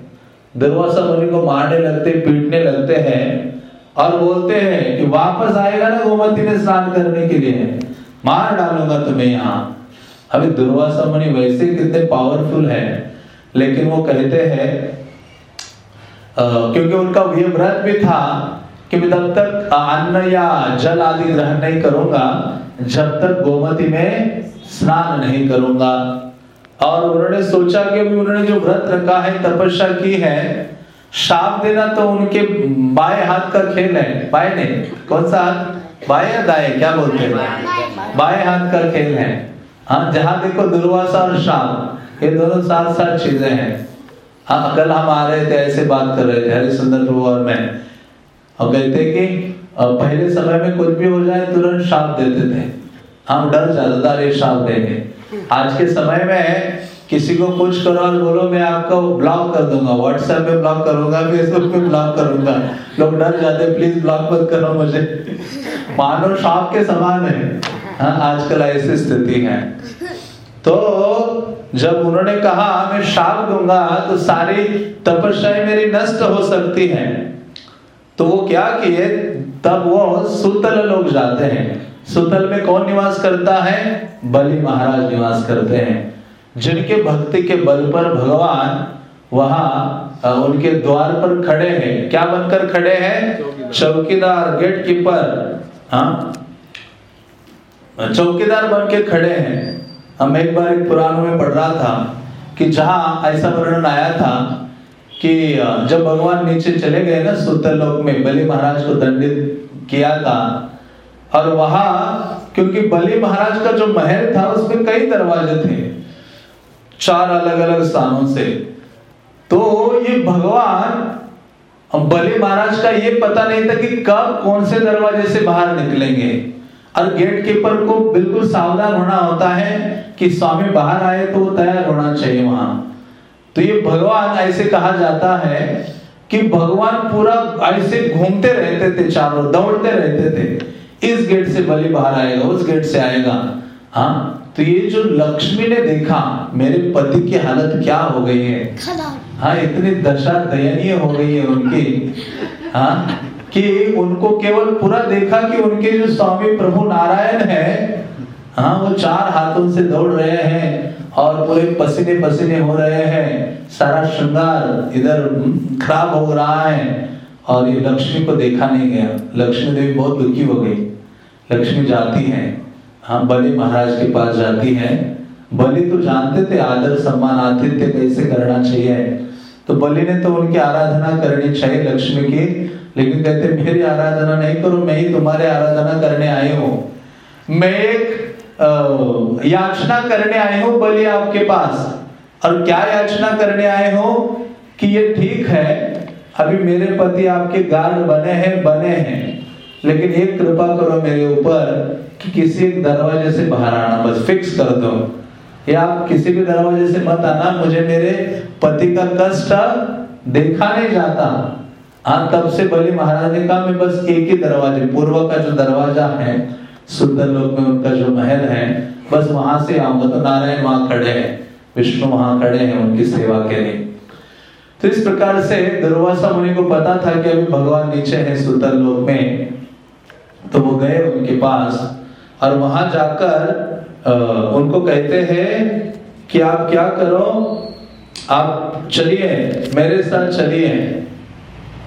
S1: दुर्वासा मुनि को मारने लगते, पीटने लगते हैं और बोलते हैं कि वापस आएगा ना गोमती में स्नान करने के लिए। मार डालूँगा तुम्हें यहाँ। अभी दुर्वासा मुनि वैसे कितने पावरफुल है। लेकिन वो कहते हैं क्योंकि उनका ये व्रत भी था कि मैं तब तक अन्न या जल आदि ग्रहण नहीं करूँगा जब तक गोमती में स्नान नहीं करूँगा। और उन्होंने सोचा कि अभी उन्होंने जो व्रत रखा है तपस्या की है शाप देना तो उनके बाएँ हाथ का खेल है। बाएँ नहीं कौन सा हाथ? बाएँ या दाएँ क्या बोलते हैं? बाएँ हाथ का खेल है। हाँ जहाँ देखो दुर्वासा और शाप ये दोनों साथ साथ चीज़ें हैं। हाँ कल हम आ रहे थे, ऐसे बात कर रहे थे, हरिश्चंद्र प्रभु और मैं। और कहते कि पहले समय में कुछ भी हो जाए, तुरंत शाप देते थे। हम डर जाता रे शाप देंगे। आज के समय में किसी को कुछ करो और बोलो, मैं आपको ब्लॉक कर दूँगा व्हाट्सएप पे ब्लॉक करूँगा फेसबुक पे ब्लॉक करूँगा। लोग डर जाते प्लीज़ ब्लॉक मत करो मुझे। मानो शाप के समान है। हाँ आजकल ऐसी स्थिति है। तो जब उन्होंने कहा, मैं शाप दूँगा तो सारी तपस्याएँ मेरी नष्ट हो सकती हैं। तो वो क्या किए? तब वो सुतल लोग जाते हैं। सुतल में कौन निवास करता है? बलि महाराज निवास करते हैं। जिनके भक्ति के बल पर भगवान वहाँ उनके द्वार पर खड़े हैं। क्या बनकर खड़े हैं? चौकीदार गेट कीपर हाँ? चौकीदार बन के खड़े हैं। हम एक बार एक पुराणों में पढ़ रहा था कि जहाँ ऐसा वर्णन आया था कि जब भगवान नीचे चले गए ना सुतर लोक में, बलि महाराज को दंडित किया था, और वहाँ, क्योंकि बलि महाराज का जो महल था, उसमें कई दरवाजे थे, चार अलग अलग स्थानों से। तो ये भगवान, बलि महाराज का ये पता नहीं था कि कब कौन से दरवाजे से बाहर निकलेंगे। और गेट कीपर को बिल्कुल सावधान होना होता है कि स्वामी बाहर आए तो तैयार होना चाहिए वहाँ। तो ये भगवान ऐसे कहा जाता है कि भगवान पूरा ऐसे घूमते रहते थे चारों दौड़ते रहते थे। इस गेट से बलि बाहर आएगा उस गेट से आएगा। हाँ तो ये जो लक्ष्मी ने देखा मेरे पति की हालत क्या हो गई है? हाँ इतनी दशा दयनीय हो गई है उनकी। हाँ कि उनको केवल पूरा देखा कि उनके जो स्वामी प्रभु नारायण है हाँ वो चार हाथों से दौड़ रहे हैं और पूरे पसीने पसीने हो रहे हैं। सारा श्रृंगार इधर खराब हो रहा है और ये लक्ष्मी को देखा नहीं गया। लक्ष्मी देवी बहुत दुखी हो गई। लक्ष्मी जाती है। हाँ बलि महाराज के पास जाती है। बलि तो जानते थे, आदर सम्मान, आतिथ्य कैसे करना चाहिए। तो बलि ने तो उनकी आराधना करनी चाहिए लक्ष्मी की। लेकिन कहते, मेरी आराधना नहीं करो, मैं ही तुम्हारे आराधना करने आए हूँ। मैं एक याचना करने आए हो बलि आपके पास। और क्या याचना करने आए हो कि ये ठीक है, अभी मेरे पति आपके गार्ड बने हैं बने हैं। लेकिन एक कृपा करो मेरे ऊपर कि किसी एक दरवाजे से बाहर आना, बस फिक्स कर दो। या आप किसी भी दरवाजे से मत आना, मुझे मेरे पति का कष्ट देखा नहीं जाता। हाँ तब से बलि महाराज ने कहा, मैं बस एक ही दरवाजे, पूर्व का जो दरवाज़ा है, सुंदर लोक में उनका जो महल है, बस वहाँ से आऊँगा तो नारायण वहाँ खड़े हैं, विष्णु वहाँ खड़े हैं उनकी सेवा के लिए. तो इस प्रकार से दुर्वासा मुनि को पता था कि अभी भगवान नीचे है सुंदर लोक में तो वो गए उनके पास और वहाँ जाकर उनको कहते हैं कि आप क्या करो, आप चलिए, मेरे साथ चलिए।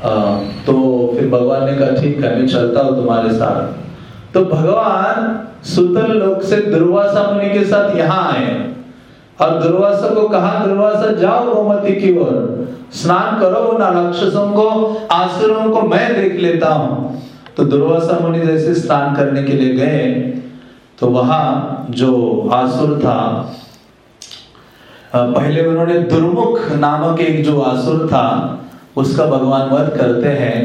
S1: तो फिर भगवान ने कहा, ठीक है, मैं चलता हूँ तुम्हारे साथ. तो भगवान सुतल लोक से दुर्वासा मुनि के साथ यहाँ आए। और दुर्वासा को कहा, दुर्वासा, जाओ गोमती की ओर, स्नान करो उन राक्षसों को आसुरों को मैं देख लेता हूँ। तो दुर्वासा मुनि जैसे स्नान करने के लिए गए तो वहाँ जो आसुर था पहले उन्होंने दुर्मुख नामक एक जो आसुर था उसका भगवान वध करते हैं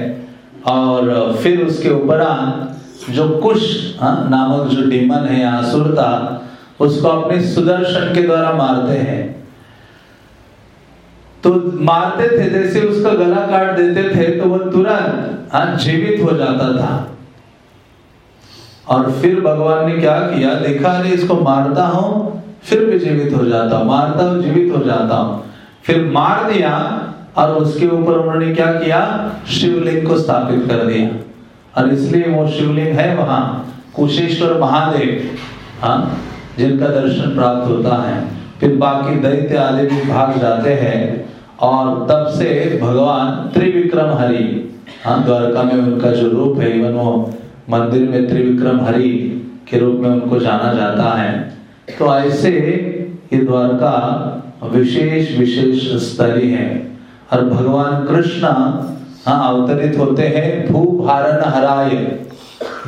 S1: और फिर उसके उपरांत जो कुश हाँ, नामक जो डीमन है आसुर था उसको अपने सुदर्शन के द्वारा मारते हैं। तो मारते थे जैसे उसका गला काट देते थे तो वह तुरंत हाँ, जीवित हो जाता था। और फिर भगवान ने क्या किया? देखा अरे इसको मारता हूँ फिर भी जीवित हो जाता हूँ मारता हूँ जीवित हो जाता हूँ। फिर मार दिया और उसके ऊपर उन्होंने क्या किया? शिवलिंग को स्थापित कर दिया। और इसलिए वो शिवलिंग है वहाँ। कुशेश्वर महादेव हाँ जिनका दर्शन प्राप्त होता है। फिर बाकी दैत्य आदि भी भाग जाते हैं। और तब से भगवान त्रिविक्रम हरि हाँ द्वारका में उनका जो रूप है इवन वो मंदिर में त्रिविक्रम हरि के रूप में उनको जाना जाता है। तो ऐसे ये द्वारका विशेष विशेष स्तरी है। और भगवान कृष्ण हाँ अवतरित होते हैं भू भारन हराय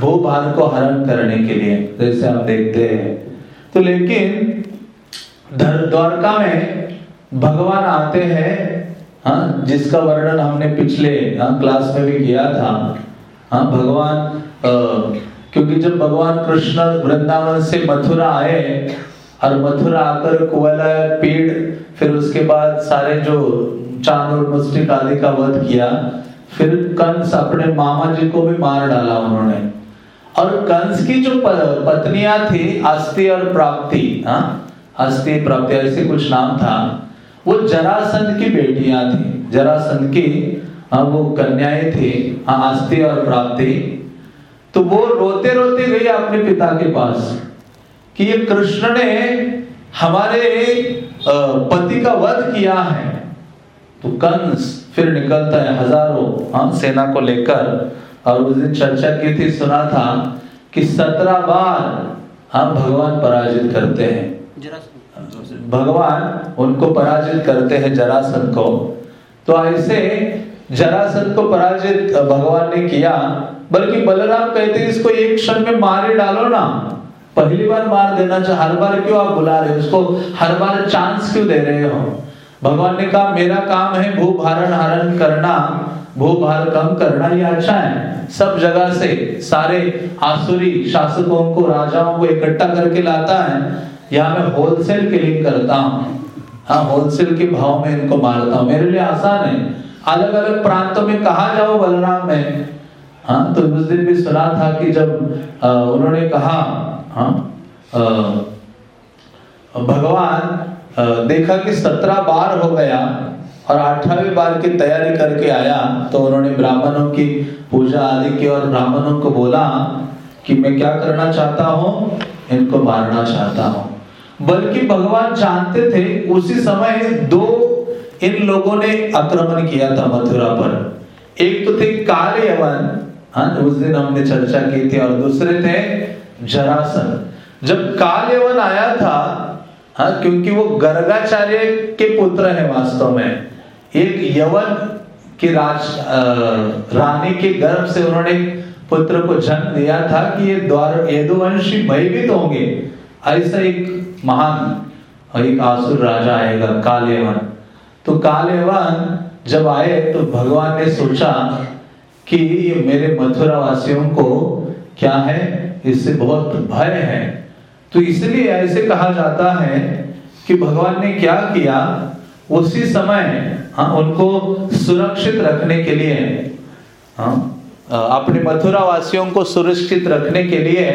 S1: भू भार को हरण करने के लिए जैसे हम देखते हैं। तो लेकिन द्वारका में भगवान आते हैं हाँ जिसका वर्णन हमने पिछले हाँ, क्लास में भी किया था। हाँ भगवान आ, क्योंकि जब भगवान कृष्ण वृंदावन से मथुरा आए और मथुरा आकर कुवला पीड़ फिर उसके बाद सारे जो चाँद और मुस्टिक आदि का वध किया। फिर कंस अपने मामा जी को भी मार डाला उन्होंने। और कंस की जो पत्नियाँ थी, अस्थि और प्राप्ति हाँ? अस्थि, प्राप्ति, ऐसे कुछ नाम था। वो जरासंध की बेटियाँ थी। जरासंध की हाँ वो कन्याएँ थी हाँ अस्थि और प्राप्ति। तो वो रोते रोते गई अपने पिता के पास कि ये कृष्ण ने हमारे पति का वध किया है। तो कंस फिर निकलता है हज़ारों हाँ सेना को लेकर। और उस दिन चर्चा की थी, सुना था कि सत्रह बार हम भगवान पराजित करते हैं। भगवान उनको पराजित करते हैं जरासन को। तो ऐसे जरासन को पराजित भगवान ने किया, बल्कि बलराम कहते इसको एक क्षण में मारे डालो ना। पहली बार मार देना चाहिए हर बार क्यों आप बुला रहे हो? उसको हर बार चांस क्यों दे रहे हो? भगवान ने कहा मेरा काम है भू भारण हरण करना भू भार कम करना ये अच्छा है। सब जगह से सारे आसुरी शासकों को राजाओं को इकट्ठा करके लाता है। यहाँ मैं होलसेल किलिंग करता हूँ। हाँ होलसेल के भाव में इनको मारता हूँ। मेरे लिए आसान है। अलग अलग प्रांतों में कहा जाओ बलराम में? हाँ तो उस दिन भी सुना था कि जब आ, उन्होंने कहा हाँ भगवान देखा कि सत्रह बार हो गया और अठारहवीं बार की तैयारी करके आया तो उन्होंने ब्राह्मणों की पूजा आदि की और ब्राह्मणों को बोला कि मैं क्या करना चाहता हूँ? इनको मारना चाहता हूँ। बल्कि भगवान जानते थे, उसी समय दो इन लोगों ने आक्रमण किया था मथुरा पर। एक तो थे काले यवन हाँ उस दिन हमने चर्चा की थी, और दूसरे थे जरासन। जब काल यवन आया था हाँ क्योंकि वो गर्गाचार्य के पुत्र है वास्तव में। एक यवन की राज रानी के गर्भ से उन्होंने पुत्र को जन्म दिया था कि ये द्वार यदुवंशी भयभीत होंगे। ऐसा एक महान एक आसुर राजा आएगा, कालेवन। तो कालेवन जब आए तो भगवान ने सोचा कि ये मेरे मथुरा वासियों को क्या है, इससे बहुत भय है। तो इसलिए ऐसे कहा जाता है कि भगवान ने क्या किया? उसी समय हाँ उनको सुरक्षित रखने के लिए हाँ अपने मथुरा वासियों को सुरक्षित रखने के लिए,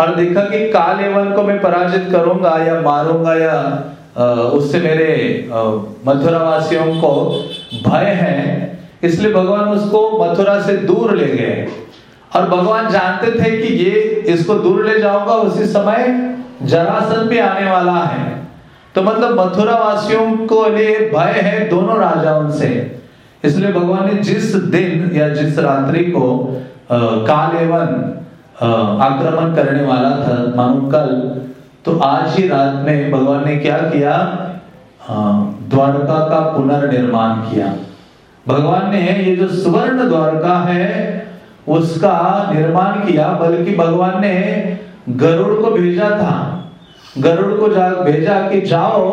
S1: और देखा कि काल एवन को मैं पराजित करूँगा या मारूँगा या उससे मेरे मथुरा वासियों को भय है, इसलिए भगवान उसको मथुरा से दूर ले गए। और भगवान जानते थे कि ये इसको दूर ले जाऊँगा, उसी समय जरासन भी आने वाला है। तो मतलब मथुरा वासियों को लिए भय है दोनों राजाओं से। इसलिए भगवान ने जिस दिन या जिस रात्रि को काल एवं आक्रमण करने वाला था मानो कल तो आज ही रात में भगवान ने क्या किया? द्वारका का पुनर्निर्माण किया। भगवान ने ये जो सुवर्ण द्वारका है उसका निर्माण किया, बल्कि भगवान ने गरुड़ को भेजा था। गरुड़ को जा, भेजा कि जाओ,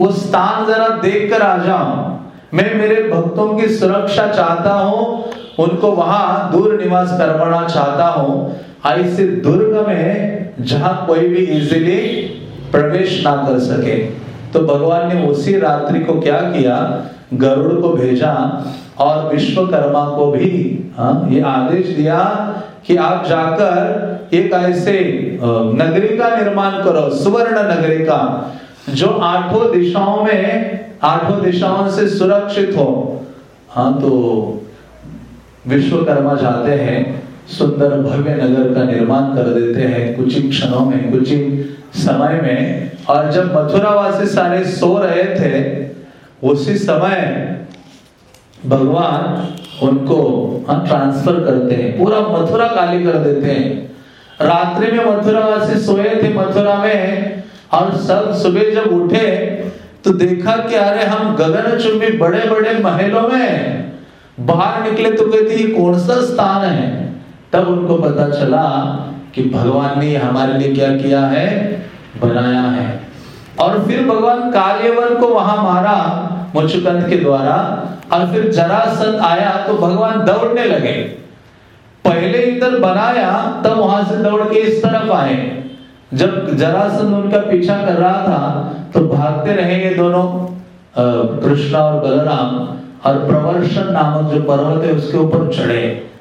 S1: वो स्थान जरा देख कर आ जाओ। मैं मेरे भक्तों की सुरक्षा चाहता हूँ, उनको वहाँ दूर निवास करवाना चाहता हूँ। ऐसे दुर्ग में जहाँ कोई भी इजीली प्रवेश ना कर सके। तो भगवान ने उसी रात्रि को क्या किया? गरुड़ को भेजा। और विश्वकर्मा को भी हाँ, ये आदेश दिया कि आप जाकर एक ऐसे नगरी का निर्माण करो सुवर्ण नगरी का जो आठों दिशाओं में आठों दिशाओं से सुरक्षित हो। हाँ तो विश्वकर्मा जाते हैं सुंदर भव्य नगर का निर्माण कर देते हैं कुछ ही क्षणों में कुछ ही समय में। और जब मथुरा वासी सारे सो रहे थे उसी समय भगवान उनको ट्रांसफ़र करते हैं। पूरा मथुरा काली कर देते हैं। रात्रि में मथुरा वासी सोए थे, मथुरा में, और सब सुबह जब उठे तो देखा कि अरे हम गगन चुंबी बड़े बड़े महलों में बाहर निकले तो कहते कौन सा स्थान है? तब उनको पता चला कि भगवान ने हमारे लिए क्या किया है? बनाया है। और फिर भगवान काल्यवन को वहाँ मारा। मुचुकंद के द्वारा, और फिर जरासंध आया तो भगवान दौड़ने लगे। पहले इधर बनाया, तब वहाँ से दौड़ के इस तरफ़ आए। जब जरासंध उनका पीछा कर रहा था तो भागते रहे ये दोनों कृष्णा और बलराम, और प्रवर्षण नामक जो पर्वत है, उसके ऊपर चढ़े।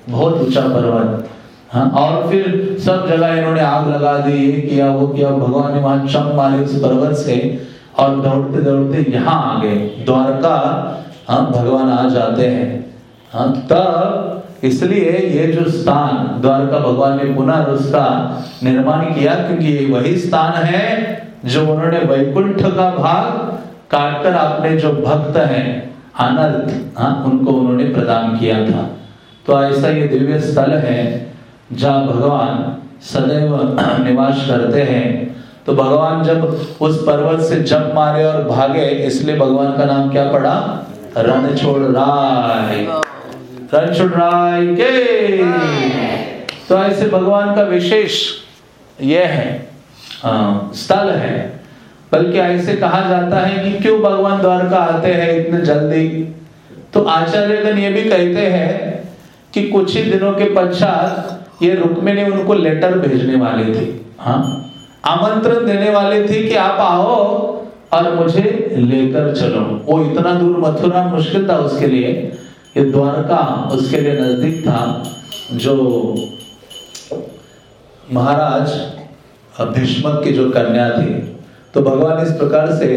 S1: बहुत ऊँचा पर्वत। हाँ और फिर सब जगह इन्होंने आग लगा दी किया, वो किया, भगवान ने वहाँ चम मारे उस पर्वत से। और दौड़ते दौड़ते यहाँ आ गए। द्वारका हाँ भगवान आ जाते हैं। हाँ तब इसलिए ये जो स्थान, द्वारका भगवान ने पुनः उसका निर्माण किया, क्योंकि ये वही स्थान है जो उन्होंने वैकुंठ का भाग काटकर अपने जो भक्त हैं, अनर्थ हाँ उनको उन्होंने प्रदान किया था। तो ऐसा ये दिव्य स्थल है जहाँ भगवान सदैव <clears throat> निवास करते हैं। तो भगवान जब उस पर्वत से जब मारे और भागे, इसलिए भगवान का नाम क्या पड़ा? रण छोड़ राय रण छोड़ राय के। तो ऐसे भगवान का विशेष ये है स्थल है। बल्कि ऐसे कहा जाता है कि क्यों भगवान द्वारका आते हैं इतने जल्दी? तो आचार्यगण ये भी कहते हैं कि कुछ ही दिनों के पश्चात ये रुक्मिणी उनको लेटर भेजने वाली थी। हाँ? आमंत्रण देने वाले थे कि आप आओ और मुझे लेकर चलो। वो इतना दूर मथुरा मुश्किल था उसके लिए। ये द्वारका उसके लिए नज़दीक था, जो महाराज भीष्मक की जो कन्या थी। तो भगवान इस प्रकार से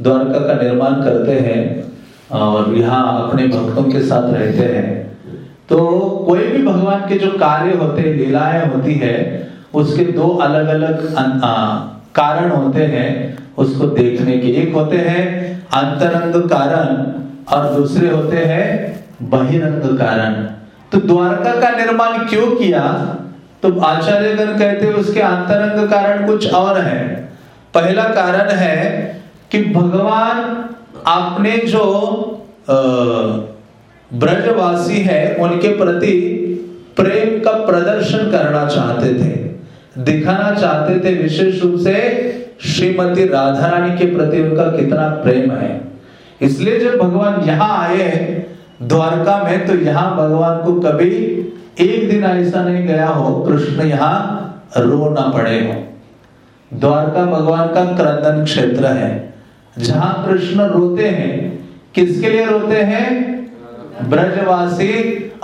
S1: द्वारका का निर्माण करते हैं और यहाँ अपने भक्तों के साथ रहते हैं। तो कोई भी भगवान के जो कार्य होते लीलाएँ होती है उसके दो अलग अलग कारण होते हैं, उसको देखने के एक होते हैं अंतरंग कारण और दूसरे होते हैं बहिरंग कारण। तो द्वारका का निर्माण क्यों किया? तो आचार्यगण कहते हैं उसके अंतरंग कारण कुछ और है। पहला कारण है कि भगवान अपने जो ब्रजवासी है, उनके प्रति प्रेम का प्रदर्शन करना चाहते थे। दिखाना चाहते थे विशेष रूप से श्रीमती राधा रानी के प्रति उनका कितना प्रेम है। इसलिए जब भगवान यहाँ आए, द्वारका में तो यहाँ भगवान को कभी एक दिन ऐसा नहीं गया हो, कृष्ण यहाँ रो ना पड़े हो। द्वारका भगवान का क्रंदन क्षेत्र है। जहाँ कृष्ण रोते हैं, किसके लिए रोते हैं? ब्रजवासी,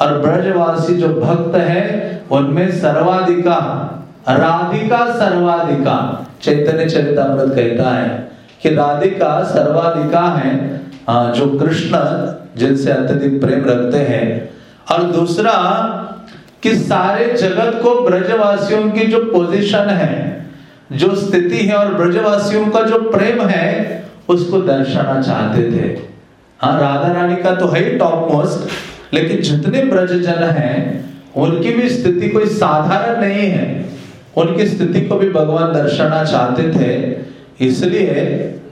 S1: और ब्रजवासी जो भक्त है, उनमें सर्वाधिका राधिका सर्वाधिका। चैतन्य चरितमृत कहता है कि राधिका सर्वाधिका है जो कृष्ण, जिनसे अत्यधिक प्रेम रखते हैं। और दूसरा कि सारे जगत को ब्रजवासियों की जो पोजीशन है, जो स्थिति है और ब्रजवासियों का जो प्रेम है, उसको दर्शाना चाहते थे। हाँ राधा रानी का तो है ही टॉप मोस्ट लेकिन जितने ब्रजजन हैं, उनकी भी स्थिति कोई साधारण नहीं है। उनकी स्थिति को भी भगवान दर्शाना चाहते थे इसलिए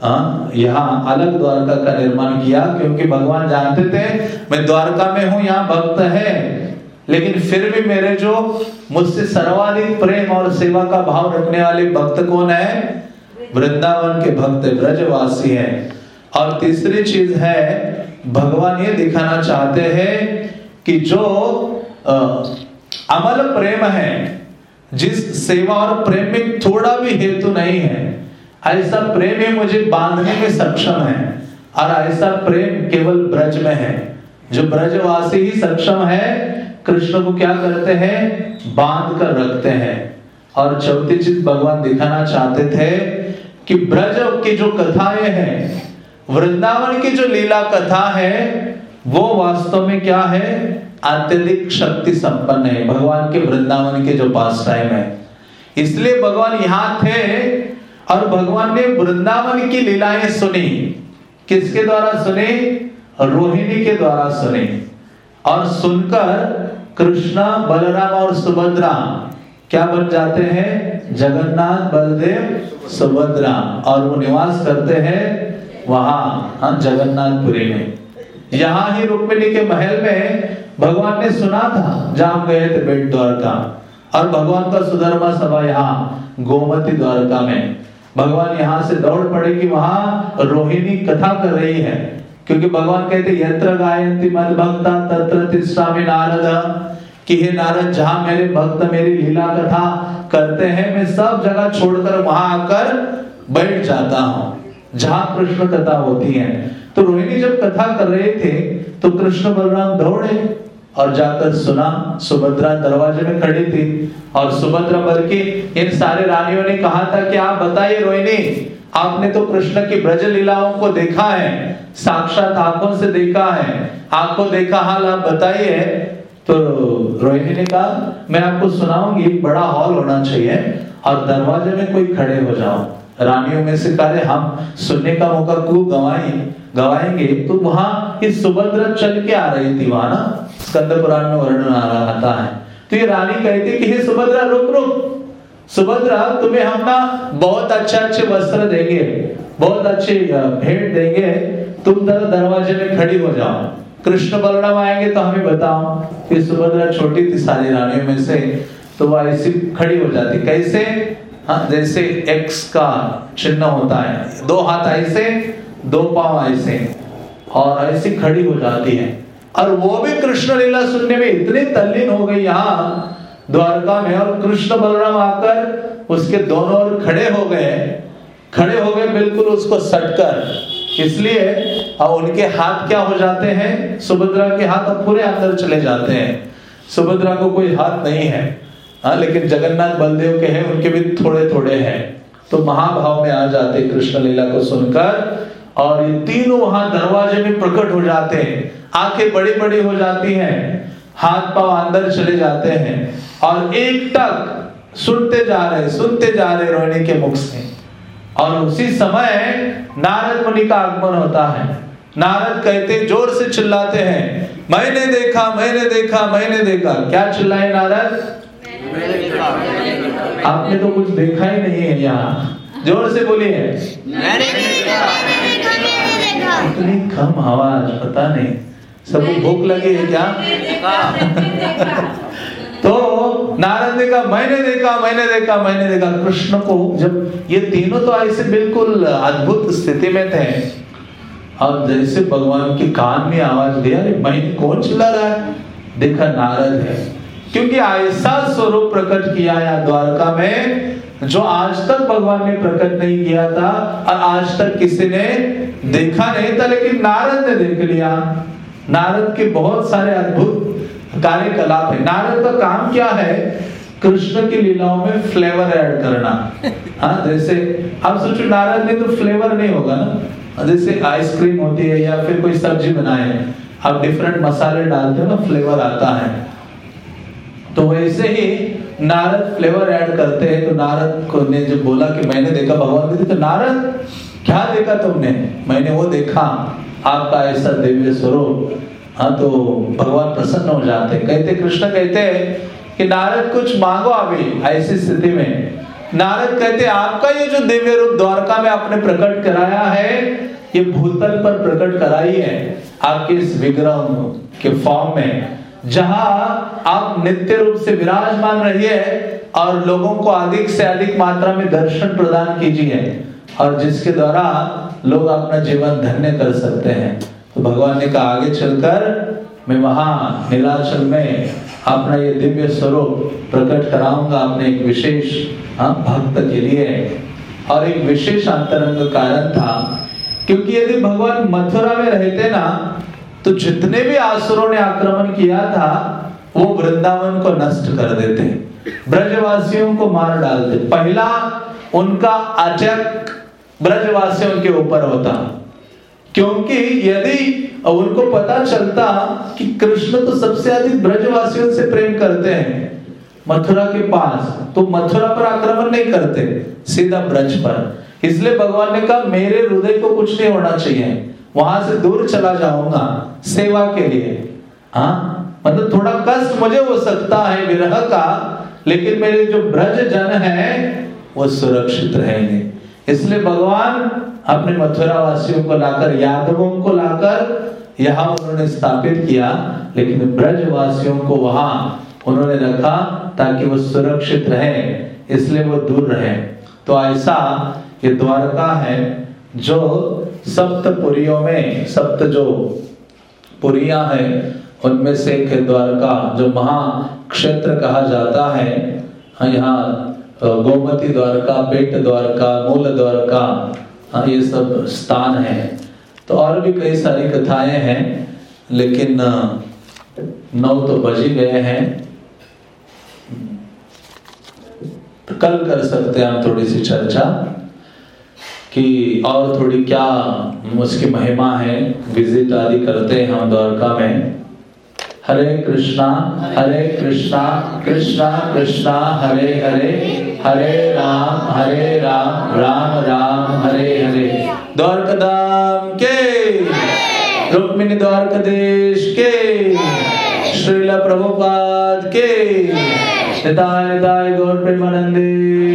S1: हाँ, यहाँ अलग द्वारका का निर्माण किया क्योंकि भगवान जानते थे मैं द्वारका में हूँ यहाँ भक्त है। लेकिन फिर भी मेरे जो मुझसे सर्वाधिक प्रेम और सेवा का भाव रखने वाले भक्त कौन है? वृंदावन के भक्त ब्रजवासी हैं। और तीसरी चीज़ है भगवान ये दिखाना चाहते हैं कि जो अमल प्रेम है जिस सेवा और प्रेम में थोड़ा भी हेतु नहीं है, ऐसा प्रेम ही मुझे बांधने में सक्षम है, और ऐसा प्रेम केवल ब्रज में है। जो ब्रजवासी ही सक्षम है, कृष्ण को क्या करते हैं? बाँध कर रखते हैं। और चौथी चीज़ भगवान दिखाना चाहते थे कि ब्रज की जो कथाएँ हैं, वृंदावन की जो लीला कथा है वो वास्तव में क्या है? अत्यधिक शक्ति संपन्न है। भगवान के वृंदावन के जो पास टाइम है इसलिए भगवान यहाँ थे और भगवान ने वृंदावन की लीलाएँ सुनी। किसके द्वारा सुने? रोहिणी के द्वारा सुने। और सुनकर कृष्णा, बलराम और सुभद्रा क्या बन जाते हैं? जगन्नाथ, बलदेव, सुभद्रा। और वो निवास करते हैं वहाँ हाँ जगन्नाथपुरी में। यहाँ ही रुक्मिणी के महल में भगवान ने सुना था जहाँ गए थे बेट द्वारका। और भगवान का सुधर्मा सभा यहाँ, गोमती द्वारका में। भगवान यहाँ से दौड़ पड़े कि वहाँ रोहिणी कथा कर रही है। क्योंकि भगवान कहते, यत्र गायंती मद भक्ता तत्र तिस्वामी नारद। कि हे नारद, जहाँ मेरे भक्त मेरी लीला कथा करते हैं, मैं सब जगह छोड़कर वहाँ आकर बैठ जाता हूँ। जहाँ कृष्ण कथा होती है तो रोहिणी जब कथा कर रहे थे तो कृष्ण बलराम दौड़े और जाकर सुना, सुभद्रा दरवाजे में खड़ी थी। और सुभद्रा बल्कि इन सारे रानियों ने कहा था कि, आप बताइए रोहिणी, आपने तो कृष्ण की ब्रज लीलाओं को देखा है, साक्षात आँखों से देखा है आपको देखा, हाल आप बताइए। तो रोहिणी ने कहा, मैं आपको सुनाऊँगी बड़ा हॉल होना चाहिए और दरवाजे में कोई खड़े हो जाओ। रानियों में से कहे हम सुनने का मौका खूब गवाए? गवाएँगे? तो वहाँ इस सुभद्रा चल के आ रही थी वहाँ ना? स्कंद पुराण में वर्णन आ रहा आता है तो ये रानी कहती कि, हे सुभद्रा, रुक रुक। सुभद्रा, तुम्हें हम ना बहुत अच्छे अच्छे वस्त्र देंगे, बहुत अच्छे भेंट देंगे। तुम दर दरवाजे में खड़ी हो जाओ। कृष्ण बलराम आएँगे तो हमें बताओ। कि सुभद्रा छोटी थी सारी रानियों में से तो वह ऐसी खड़ी हो जाती। कैसे? हाँ जैसे एक्स का चिन्ह होता है, दो हाथ ऐसे, दो पाँव ऐसे, और ऐसी खड़ी हो जाती है। और वो भी कृष्ण लीला सुनने में इतनी तल्लीन हो गई यहाँ, द्वारका में, और कृष्ण बलराम आकर उसके दोनों ओर खड़े हो गए। खड़े हो गए, बिल्कुल उसको सटकर। इसलिए अब उनके हाथ क्या हो जाते हैं? सुभद्रा के हाथ अब पूरे अंदर चले जाते हैं। सुभद्रा को कोई हाथ नहीं है। हाँ लेकिन जगन्नाथ बलदेव के हैं, उनके भी थोड़े थोड़े हैं। तो महाभाव में आ जाते कृष्ण लीला को सुनकर। और ये तीनों वहाँ दरवाजे में प्रकट हो जाते हैं। आँखें बड़ी बड़ी हो जाती हैं, हाथ पाँव अंदर चले जाते हैं। और एक तक सुनते जा रहे, सुनते जा रहे रोहिणी के मुख से। और उसी समय नारद मुनि का आगमन होता है। नारद कहते ज़ोर से चिल्लाते हैं, मैंने देखा मैंने देखा मैंने देखा। क्या चिल्लाए नारद? आपने तो कुछ देखा ही नहीं है यहाँ। ज़ोर से बोलिए। इतनी कम आवाज़ पता नहीं। सबको भूख लगी है क्या? <laughs> तो नारद ने कहा मैंने देखा मैंने देखा मैंने देखा। कृष्ण को जब ये तीनों तो ऐसे बिल्कुल अद्भुत स्थिति में थे। अब जैसे भगवान के कान में आवाज़ दिया अरे मैंने कौन चिल्ला रहा है? देखा नारद है। क्योंकि ऐसा स्वरूप प्रकट किया है द्वारका में, जो आज तक भगवान ने प्रकट नहीं किया था और आज तक किसी ने देखा नहीं था, लेकिन नारद ने देख लिया। नारद के बहुत सारे अद्भुत कार्यकलाप है। नारद का काम क्या है? कृष्ण की लीलाओं में फ्लेवर ऐड करना। हाँ जैसे आप सोचो, नारद ने तो फ्लेवर नहीं होगा ना। जैसे आइसक्रीम होती है या फिर कोई सब्ज़ी बनाए, आप डिफरेंट मसाले डालते हो ना फ्लेवर आता है। तो वैसे ही नारद फ्लेवर ऐड करते हैं तो नारद को ने जब बोला कि मैंने देखा, भगवान तो नारद, क्या देखा तुमने? मैंने, वो देखा, आपका ऐसा दिव्य स्वरूप। हाँ तो भगवान प्रसन्न हो जाते कहते, कृष्ण कहते कि नारद, कुछ मांगो अभी, ऐसी स्थिति में। नारद कहते, आपका ये जो दिव्य रूप द्वारका में आपने प्रकट कराया है, ये भूतल पर प्रकट कराई है। आपके इस विग्रह के फॉर्म में जहाँ आप नित्य रूप से विराजमान रहिए और लोगों को अधिक से अधिक मात्रा में दर्शन प्रदान कीजिए और जिसके द्वारा लोग अपना जीवन धन्य कर सकते हैं। तो भगवान ने कहा आगे चलकर मैं वहाँ नीलाचल में अपना ये दिव्य स्वरूप प्रकट कराऊँगा अपने एक विशेष हाँ, भक्त के लिए। और एक विशेष अंतरंग कारण था क्योंकि यदि भगवान मथुरा में रहते ना तो जितने भी आसुरों ने आक्रमण किया था, वो वृंदावन को नष्ट कर देते ब्रजवासियों को मार डालते पहला उनका अटैक ब्रजवासियों के ऊपर होता। क्योंकि यदि उनको पता चलता कि कृष्ण तो सबसे अधिक ब्रजवासियों से प्रेम करते हैं, मथुरा के पास तो मथुरा पर आक्रमण नहीं करते, सीधा ब्रज पर। इसलिए भगवान ने कहा, मेरे हृदय को कुछ नहीं होना चाहिए। वहाँ से दूर चला जाऊँगा सेवा के लिए। हाँ? मतलब थोड़ा कष्ट मुझे हो सकता है विरह का, लेकिन मेरे जो ब्रज जन है, वो सुरक्षित रहेंगे। इसलिए भगवान अपने मथुरा वासियों को लाकर, यादवों को लाकर यहाँ उन्होंने स्थापित किया, लेकिन ब्रज वासियों को वहाँ उन्होंने रखा ताकि वो सुरक्षित रहे, इसलिए वो दूर रहे। तो ऐसा ये द्वारका है जो सप्त पुरियों में सप्त जो पुरिया है उनमें से द्वारका जो महा क्षेत्र कहा जाता है। हाँ, यहाँ गोमती द्वारका पेट द्वारका मूल द्वारका हाँ ये सब स्थान है। तो और भी कई सारी कथाएँ हैं लेकिन नौ तो बज ही गए हैं। तो कल कर सकते हैं हम थोड़ी सी चर्चा। कि और थोड़ी क्या उसकी महिमा है विज़िट आदि करते हैं हम द्वारका में। हरे कृष्णा हरे कृष्णा कृष्णा कृष्णा, हरे हरे हरे राम हरे राम राम राम, हरे हरे। द्वारकदाम के। रुक्मिणी द्वारकदेश के। श्रील प्रभुपाद के। निताय निताय गौर प्रेमानंदी।